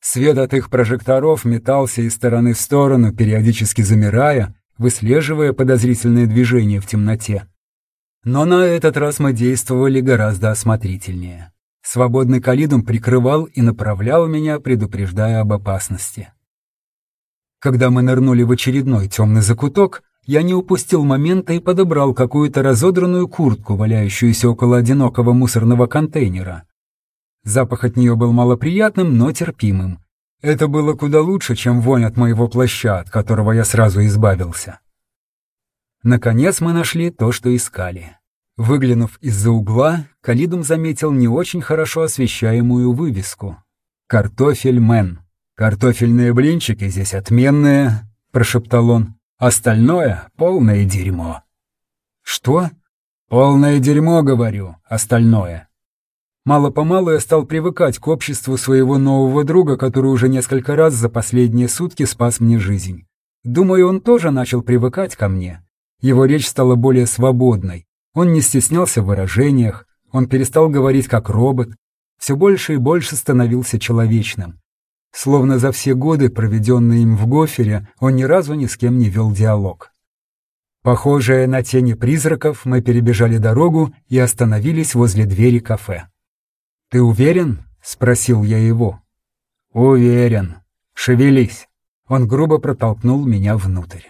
S1: Свет от их прожекторов метался из стороны в сторону, периодически замирая, выслеживая подозрительные движения в темноте. Но на этот раз мы действовали гораздо осмотрительнее. Свободный калидум прикрывал и направлял меня, предупреждая об опасности. Когда мы нырнули в очередной темный закуток, я не упустил момента и подобрал какую-то разодранную куртку, валяющуюся около одинокого мусорного контейнера. Запах от нее был малоприятным, но терпимым. Это было куда лучше, чем вонь от моего плаща, от которого я сразу избавился. Наконец мы нашли то, что искали. Выглянув из-за угла, Калидум заметил не очень хорошо освещаемую вывеску. «Картофель Мэн». «Картофельные блинчики здесь отменные», — прошептал он. Остальное — полное дерьмо». «Что?» «Полное дерьмо, говорю, остальное». Мало-помалу я стал привыкать к обществу своего нового друга, который уже несколько раз за последние сутки спас мне жизнь. Думаю, он тоже начал привыкать ко мне. Его речь стала более свободной. Он не стеснялся в выражениях, он перестал говорить как робот, все больше и больше становился человечным. Словно за все годы, проведенные им в Гофере, он ни разу ни с кем не вел диалог. Похожие на тени призраков, мы перебежали дорогу и остановились возле двери кафе. «Ты уверен?» — спросил я его. «Уверен. Шевелись». Он грубо протолкнул меня внутрь.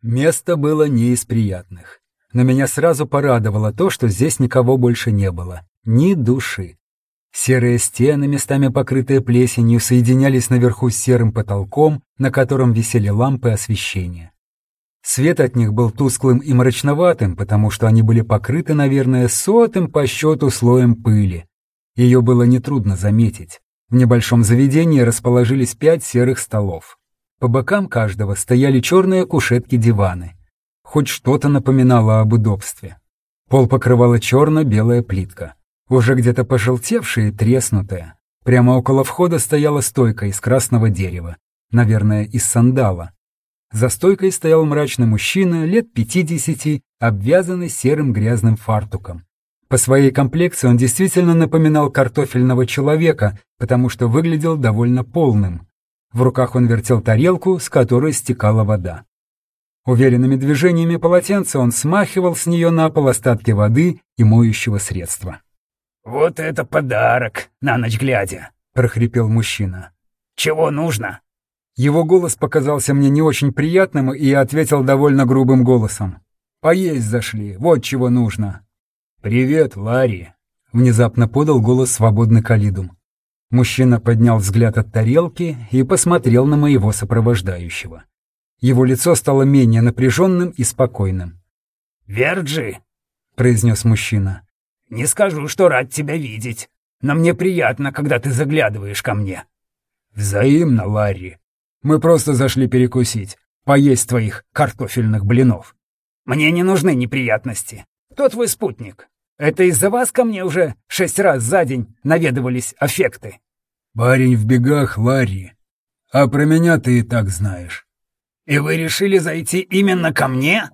S1: Место было не из приятных. Но меня сразу порадовало то, что здесь никого больше не было. Ни души. Серые стены, местами покрытые плесенью, соединялись наверху с серым потолком, на котором висели лампы освещения. Свет от них был тусклым и мрачноватым, потому что они были покрыты, наверное, сотым по счету слоем пыли. Ее было нетрудно заметить. В небольшом заведении расположились пять серых столов. По бокам каждого стояли черные кушетки-диваны. Хоть что-то напоминало об удобстве. Пол покрывала черно-белая плитка уже где-то пожелтевшая и треснутая. Прямо около входа стояла стойка из красного дерева, наверное, из сандала. За стойкой стоял мрачный мужчина лет пятидесяти, обвязанный серым грязным фартуком. По своей комплекции он действительно напоминал картофельного человека, потому что выглядел довольно полным. В руках он вертел тарелку, с которой стекала вода. Уверенными движениями полотенца он смахивал с нее на пол остатки воды и моющего средства.
S3: «Вот это подарок, на ночь глядя!» — прохрипел мужчина. «Чего нужно?»
S1: Его голос показался мне не очень приятным, и я ответил довольно грубым голосом. «Поесть зашли, вот чего нужно».
S3: «Привет, Ларри!»
S1: — внезапно подал голос свободный калидум. Мужчина поднял взгляд от тарелки и посмотрел на моего сопровождающего. Его лицо стало менее напряженным и спокойным.
S3: «Верджи!» — произнес мужчина. Не скажу, что рад тебя видеть, но мне приятно, когда ты заглядываешь ко мне».
S1: «Взаимно, Ларри. Мы просто зашли перекусить, поесть твоих картофельных блинов».
S3: «Мне не нужны неприятности. Кто твой спутник? Это из-за вас ко мне уже шесть раз за день наведывались аффекты?»
S1: «Парень в бегах, Ларри. А про меня ты и так знаешь».
S3: «И вы решили зайти именно ко мне?»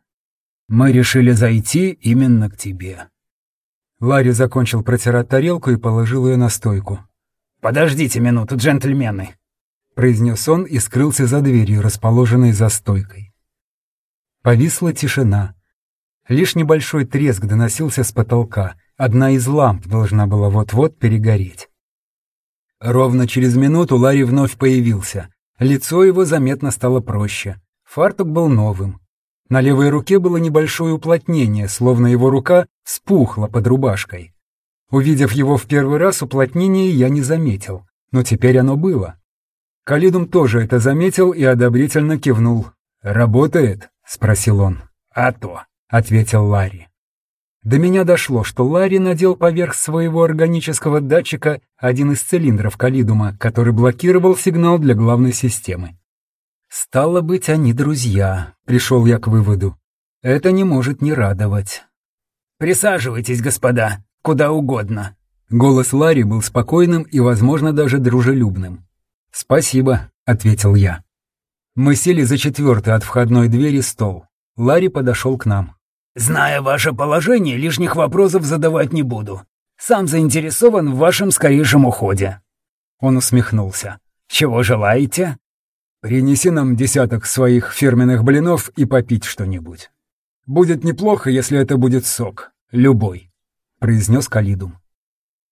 S1: «Мы решили зайти именно к тебе». Ларри закончил протирать тарелку и положил ее на стойку.
S3: «Подождите минуту, джентльмены», —
S1: произнес он и скрылся за дверью, расположенной за стойкой.
S2: Повисла тишина. Лишь небольшой треск доносился с потолка. Одна из ламп должна была вот-вот перегореть. Ровно через минуту Ларри вновь появился. Лицо его заметно стало проще. Фартук был новым. На левой руке было небольшое уплотнение, словно его рука спухла под рубашкой. Увидев его в первый раз, уплотнение я не заметил, но теперь оно было. Калидум тоже это заметил и одобрительно кивнул. «Работает?» — спросил он.
S3: «А то», —
S2: ответил Ларри. До меня дошло, что Ларри надел поверх своего органического датчика один из цилиндров Калидума, который блокировал сигнал для главной системы. Стало быть, они друзья, пришел я к выводу. Это не может не радовать.
S3: «Присаживайтесь, господа, куда угодно».
S2: Голос Ларри был спокойным и, возможно, даже дружелюбным. «Спасибо», — ответил я. Мы сели за четвертый от входной двери стол. Ларри подошел к нам.
S3: Зная ваше положение, лишних вопросов задавать не буду. Сам заинтересован в вашем скорейшем уходе». Он усмехнулся. «Чего желаете?»
S2: «Принеси нам десяток своих фирменных блинов и попить что-нибудь. Будет неплохо, если это будет сок. Любой», — произнес Калидум.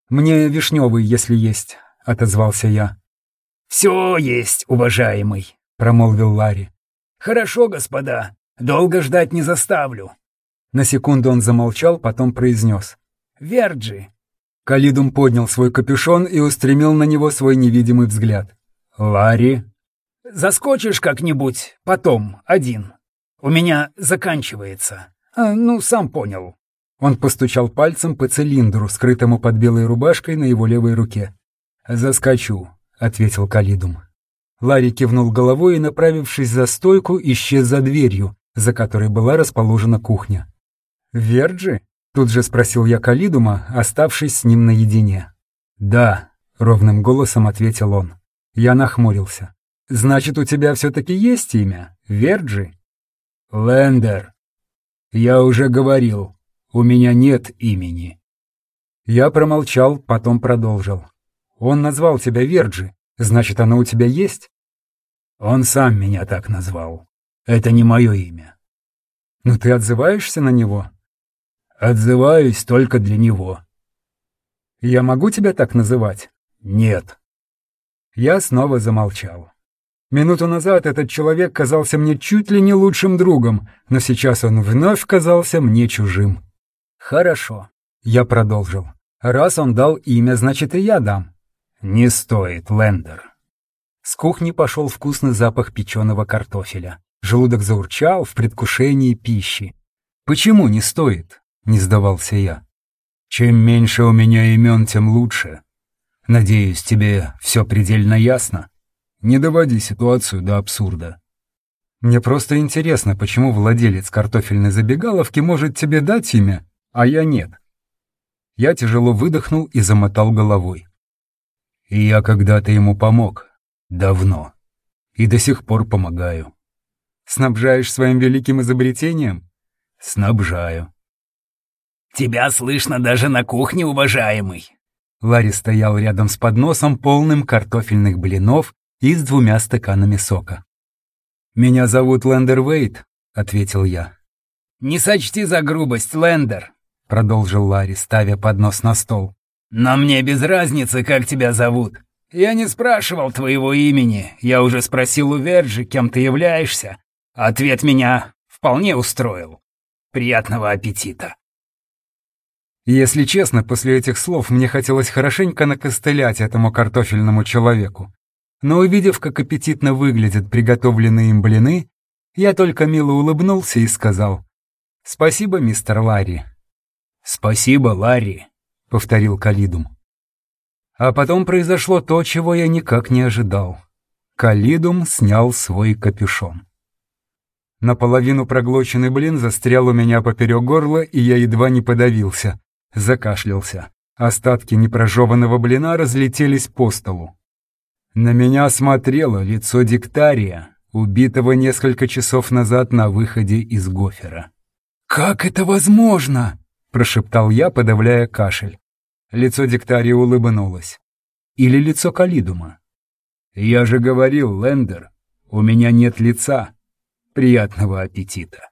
S2: «Мне вишневый, если есть», — отозвался я.
S3: «Все есть, уважаемый», —
S2: промолвил Ларри.
S3: «Хорошо, господа, долго ждать не заставлю.
S2: На секунду он замолчал, потом произнес.
S3: «Верджи!»
S2: Калидум поднял свой капюшон и устремил на него свой невидимый взгляд. «Ларри?»
S3: «Заскочишь как-нибудь, потом, один. У меня заканчивается. А, ну, сам понял».
S2: Он постучал пальцем по цилиндру, скрытому под белой рубашкой на его левой руке. «Заскочу», — ответил Калидум. Ларри кивнул головой и, направившись за стойку, исчез за дверью, за которой была расположена кухня. «Верджи?» — тут же спросил я Калидума, оставшись с ним наедине. «Да», — ровным голосом ответил он. Я нахмурился. «Значит, у тебя все-таки есть имя? Верджи?» «Лендер. Я уже говорил, у меня нет имени». Я промолчал, потом продолжил. «Он назвал тебя Верджи. Значит, оно у тебя есть?» «Он сам меня так назвал. Это не мое имя». «Ну ты отзываешься на него?» Отзываюсь только для него. Я могу тебя так называть? Нет. Я снова замолчал. Минуту назад этот человек казался мне чуть ли не лучшим другом, но сейчас он вновь казался мне чужим. Хорошо. Я продолжил. Раз он дал имя, значит и я дам. Не стоит, Лендер. С кухни пошел вкусный запах печеного картофеля. Желудок заурчал в предвкушении пищи. Почему не стоит? — не сдавался я. «Чем меньше у меня имен, тем лучше. Надеюсь, тебе все предельно ясно? Не доводи ситуацию до абсурда». «Мне просто интересно, почему владелец картофельной забегаловки может тебе дать имя, а я нет?» Я тяжело выдохнул и замотал головой. «И я когда-то ему помог. Давно. И до сих пор помогаю». «Снабжаешь своим великим изобретением?» «Снабжаю.
S3: Тебя слышно даже на кухне, уважаемый!»
S2: Ларри стоял рядом с подносом, полным картофельных блинов и с двумя стаканами сока. «Меня зовут Лендер Вейт», — ответил я.
S3: «Не сочти за грубость, Лендер», —
S2: продолжил Ларри, ставя поднос на стол.
S3: «Но мне без разницы, как тебя зовут. Я не спрашивал твоего имени, я уже спросил у Верджи, кем ты являешься. Ответ меня вполне устроил. Приятного аппетита!»
S2: Если честно, после этих слов мне хотелось хорошенько накостылять этому картофельному человеку. Но увидев, как аппетитно выглядят приготовленные им блины, я только мило улыбнулся и сказал «Спасибо, мистер Ларри». «Спасибо, Ларри», — повторил Калидум. А потом произошло то, чего я никак не ожидал. Калидум снял свой капюшон. Наполовину проглоченный блин застрял у меня поперек горла, и я едва не подавился закашлялся. Остатки непрожеванного блина разлетелись по столу. На меня смотрело лицо диктария, убитого несколько часов назад на выходе из гофера. «Как это возможно?» — прошептал я, подавляя кашель. Лицо диктария улыбнулось. Или лицо Калидума. «Я же говорил, Лендер, у меня нет лица. Приятного аппетита!»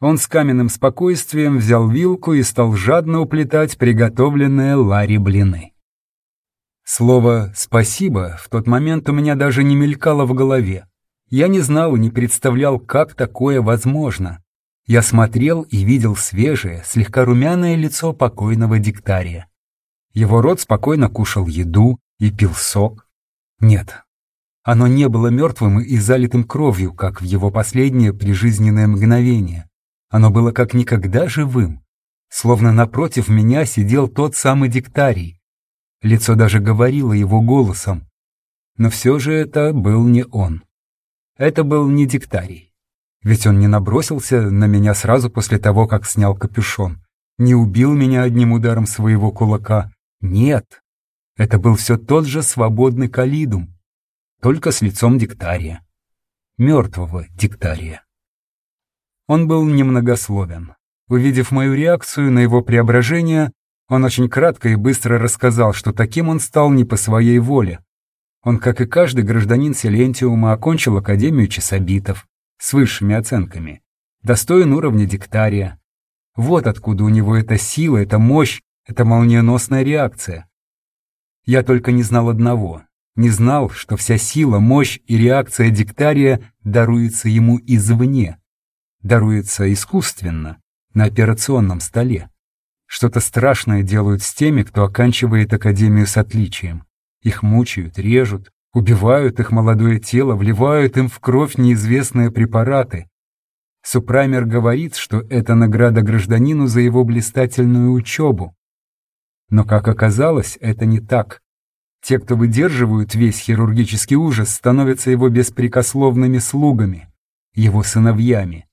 S1: Он с каменным спокойствием взял вилку и стал жадно уплетать приготовленные Ларри блины. Слово «спасибо» в тот момент у меня даже не мелькало в голове. Я не знал и не представлял, как такое возможно. Я смотрел и видел свежее, слегка румяное лицо покойного диктария. Его рот спокойно кушал еду и пил сок. Нет, оно не было мертвым и залитым кровью, как в его последнее прижизненное мгновение. Оно было как никогда живым. Словно напротив меня сидел тот самый диктарий. Лицо даже говорило его голосом. Но все же это был не он. Это был не диктарий. Ведь он не набросился на меня сразу после того, как снял капюшон, не убил меня одним ударом своего кулака. Нет, это был все тот же свободный калидум, только с лицом диктария. Мертвого диктария. Он был немногословен. Увидев мою реакцию на его преображение, он очень кратко и быстро рассказал, что таким он стал не по своей воле. Он, как и каждый гражданин Силентиума, окончил Академию часобитов, с высшими оценками, достоин уровня диктария. Вот откуда у него эта сила, эта мощь, эта молниеносная реакция. Я только не знал одного. Не знал, что вся сила, мощь и реакция диктария даруется ему извне. Даруется искусственно, на операционном столе. Что-то страшное делают с теми, кто оканчивает академию с отличием. Их мучают, режут, Убивают их молодое тело, вливают им в кровь неизвестные препараты. Супраймер говорит, что это награда гражданину за его блистательную учебу. Но, как оказалось, это не так. Те, кто выдерживают весь хирургический ужас, становятся его беспрекословными слугами, его сыновьями.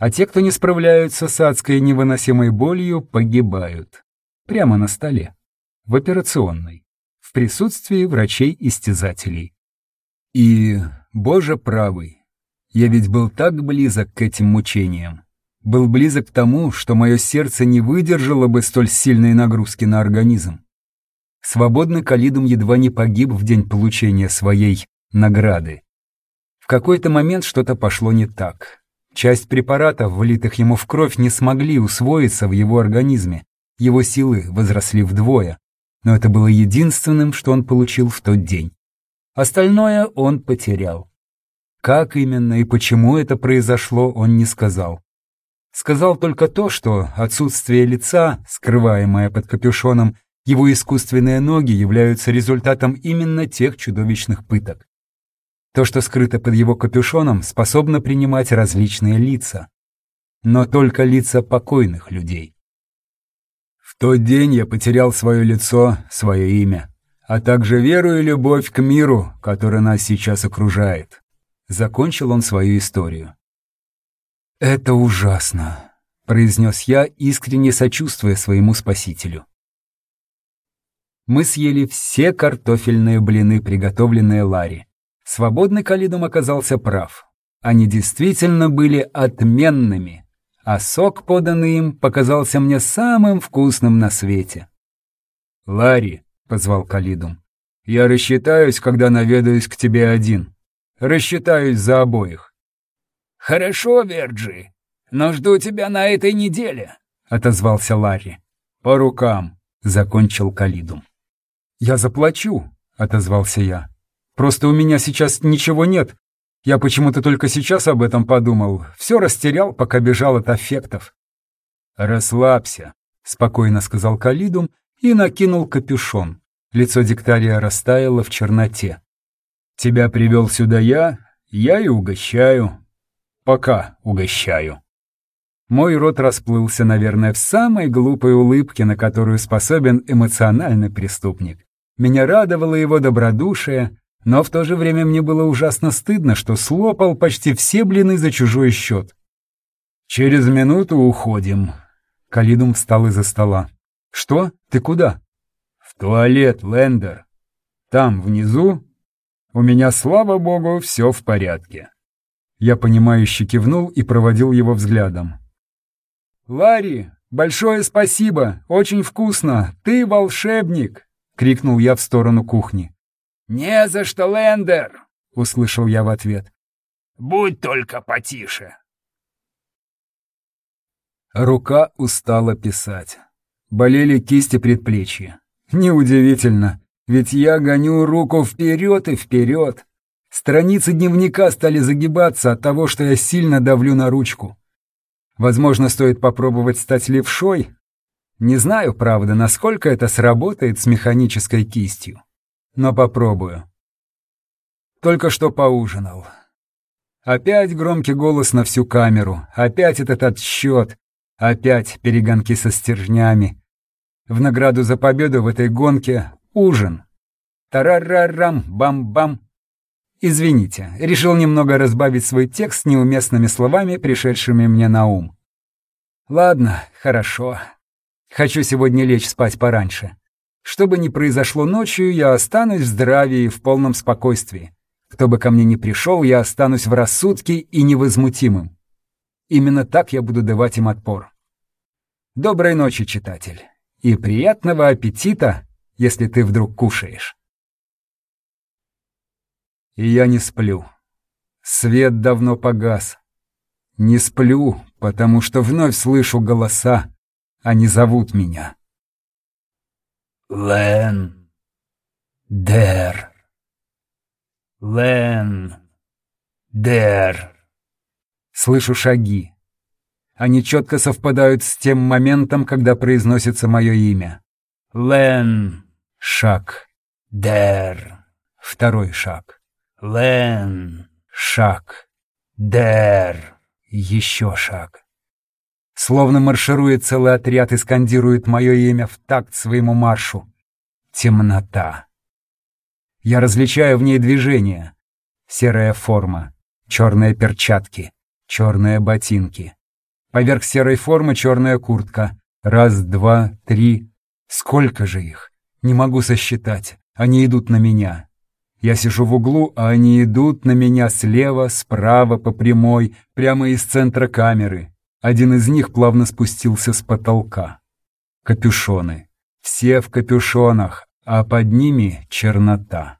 S1: А те, кто не справляются с адской невыносимой болью, погибают. Прямо на столе, в операционной в присутствии врачей-истязателей. И, боже правый, я ведь был так близок к этим мучениям. Был близок к тому, что мое сердце не выдержало бы столь сильной нагрузки на организм. Свободный Калидум едва не погиб в день получения своей награды. В какой-то момент что-то пошло не так. Часть препаратов, влитых ему в кровь, не смогли усвоиться в его организме. Его силы возросли вдвое, но это было единственным, что он получил в тот день. Остальное он потерял. Как именно и почему это произошло, он не сказал. Сказал только то, что отсутствие лица, скрываемое под капюшоном, его искусственные ноги являются результатом именно тех чудовищных пыток. То, что скрыто под его капюшоном, способно принимать различные лица. Но только лица покойных людей тот день я потерял свое лицо, свое имя, а также веру и любовь к миру, который нас сейчас окружает. Закончил он свою историю. «Это ужасно», — произнес я, искренне сочувствуя своему спасителю. Мы съели все картофельные блины, приготовленные Ларри. Свободный Калидум оказался прав. Они действительно были отменными а сок, поданный им, показался мне самым вкусным на свете. «Ларри», — позвал Калидум, — «я рассчитаюсь, когда наведаюсь к тебе один. Рассчитаюсь за обоих».
S3: «Хорошо, Верджи, но жду тебя на этой неделе», — отозвался Ларри.
S1: «По рукам», — закончил Калидум. «Я заплачу», — отозвался я. «Просто у меня сейчас ничего нет, я почему-то только сейчас об этом подумал. Все растерял, пока бежал от аффектов. «Расслабься», — спокойно сказал Калидум и накинул капюшон. Лицо диктария растаяло в черноте. «Тебя привел сюда я, я и угощаю. Пока угощаю». Мой рот расплылся, наверное, в самой глупой улыбке, на которую способен эмоциональный преступник. Меня радовало его добродушие, но в то же время мне было ужасно стыдно, что слопал почти все блины за чужой счет. «Через минуту уходим». Калидум встал из-за стола. «Что? Ты куда?» «В туалет, Лендер. Там, внизу. У меня, слава богу, все в порядке». Я понимающе кивнул и проводил его взглядом. «Ларри, большое спасибо! Очень вкусно! Ты волшебник!» — крикнул я в сторону кухни.
S3: «Не за что, Лендер!»
S1: — услышал я в ответ.
S3: «Будь только потише!»
S1: Рука устала писать. Болели кисти предплечья. Неудивительно, ведь я гоню руку вперед и вперед. Страницы дневника стали загибаться от того, что я сильно давлю на ручку. Возможно, стоит попробовать стать левшой. Не знаю, правда, насколько это сработает с механической кистью. Но попробую. Только что поужинал. Опять громкий голос на всю камеру. Опять этот отсчет. Опять перегонки со стержнями. В награду за победу в этой гонке — ужин. Тарарарам, бам-бам. Извините, решил немного разбавить свой текст неуместными словами, пришедшими мне на ум. Ладно, хорошо. Хочу сегодня лечь спать пораньше. Что бы ни произошло ночью, я останусь в здравии и в полном спокойствии. Кто бы ко мне ни пришел, я останусь в рассудке и невозмутимым. Именно так я буду давать им отпор. Доброй ночи, читатель, и приятного аппетита, если ты вдруг кушаешь. И я не сплю. Свет давно погас. Не сплю, потому что вновь слышу голоса. Они зовут меня.
S3: Лен. Дер. Лен. Дер.
S1: Слышу шаги. Они четко совпадают с тем моментом, когда произносится мое имя.
S3: Лен.
S1: Шаг.
S3: Дер.
S1: Второй шаг.
S3: Лен.
S1: Шаг.
S3: Дер.
S1: Еще шаг. Словно марширует целый отряд и скандирует мое имя в такт своему маршу. Темнота. Я различаю в ней движение. Серая форма, черные перчатки, черные ботинки. Поверх серой формы черная куртка. Раз, два, три. Сколько же их? Не могу сосчитать. Они идут на меня. Я сижу в углу, а они идут на меня слева, справа, по прямой, прямо из центра камеры. Один из них плавно спустился с потолка. Капюшоны. Все в капюшонах, а под ними чернота.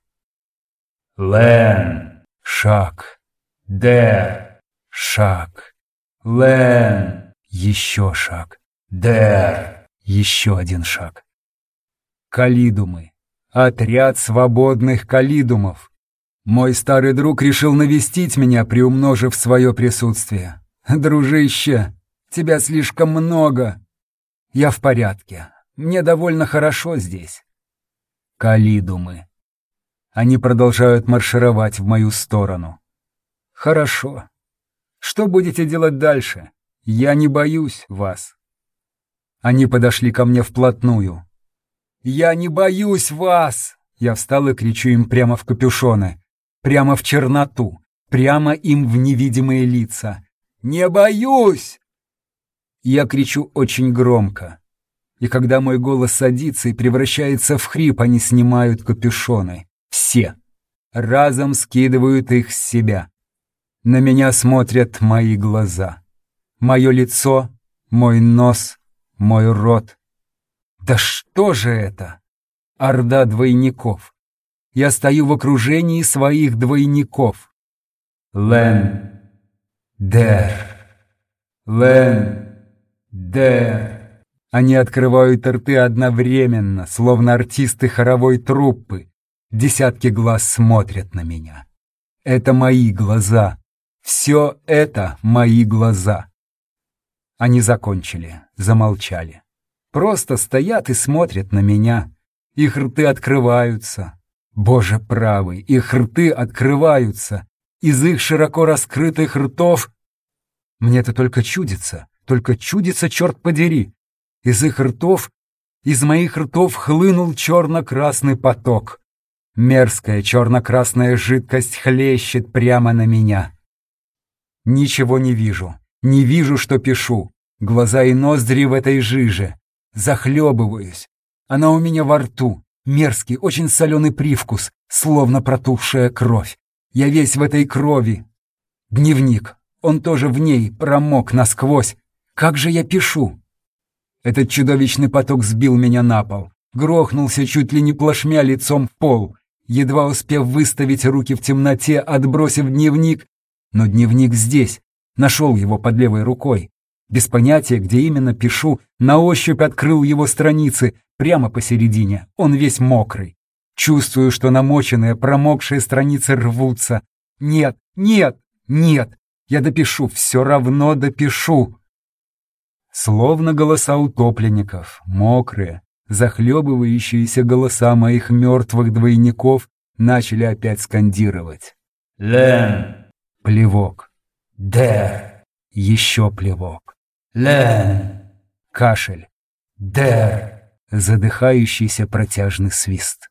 S3: Лен.
S1: Шаг.
S3: Дер.
S1: Шаг.
S3: Лен.
S1: Еще шаг.
S3: Дер.
S1: Еще один шаг. Калидумы. Отряд свободных калидумов. Мой старый друг решил навестить меня, приумножив свое присутствие. Дружище, тебя слишком много. Я в порядке. Мне довольно хорошо здесь. Калидумы. Они продолжают маршировать в мою сторону. Хорошо. Что будете делать дальше? Я не боюсь вас. Они подошли ко мне вплотную. «Я не боюсь вас!» Я встал и кричу им прямо в капюшоны, прямо в черноту, прямо им в невидимые лица. «Не боюсь!» Я кричу очень громко. И когда мой голос садится и превращается в хрип, они снимают капюшоны. Все. Разом скидывают их с себя. На меня смотрят мои глаза. Мое лицо, мой нос, мой рот. Да что же это? Орда двойников. Я стою в окружении своих двойников. Лен, Дер, Лен, Дер. Они открывают рты одновременно, словно артисты хоровой труппы. Десятки глаз смотрят на меня. Это мои глаза. Все это мои глаза. Они закончили, замолчали. Просто стоят и смотрят на меня. Их рты открываются. Боже правый, их рты открываются. Из их широко раскрытых ртов... Мне это только чудится, только чудится, черт подери. Из их ртов, из моих ртов хлынул черно-красный поток. Мерзкая черно-красная жидкость хлещет прямо на меня. Ничего не вижу, не вижу, что пишу. Глаза и ноздри в этой жиже. Захлебываюсь. Она у меня во рту. Мерзкий, очень соленый привкус, словно протухшая кровь. Я весь в этой крови. Дневник. Он тоже в ней промок насквозь. Как же я пишу? Этот чудовищный поток сбил меня на пол. Грохнулся чуть ли не плашмя лицом в пол. Едва успев выставить руки в темноте, отбросив дневник. Но дневник здесь. Нашел его под левой рукой.
S2: Без понятия, где именно пишу, на ощупь открыл его страницы, прямо посередине, он весь мокрый. Чувствую, что намоченные, промокшие страницы рвутся. Нет, нет, нет, я допишу, все равно допишу. Словно голоса утопленников, мокрые, захлебывающиеся голоса моих мертвых двойников начали опять скандировать.
S3: «Лен!»
S2: Плевок.
S3: «Дер!»
S2: Еще плевок.
S3: «Лен!»
S2: Кашель.
S3: «Дер!»
S2: Задыхающийся протяжный свист.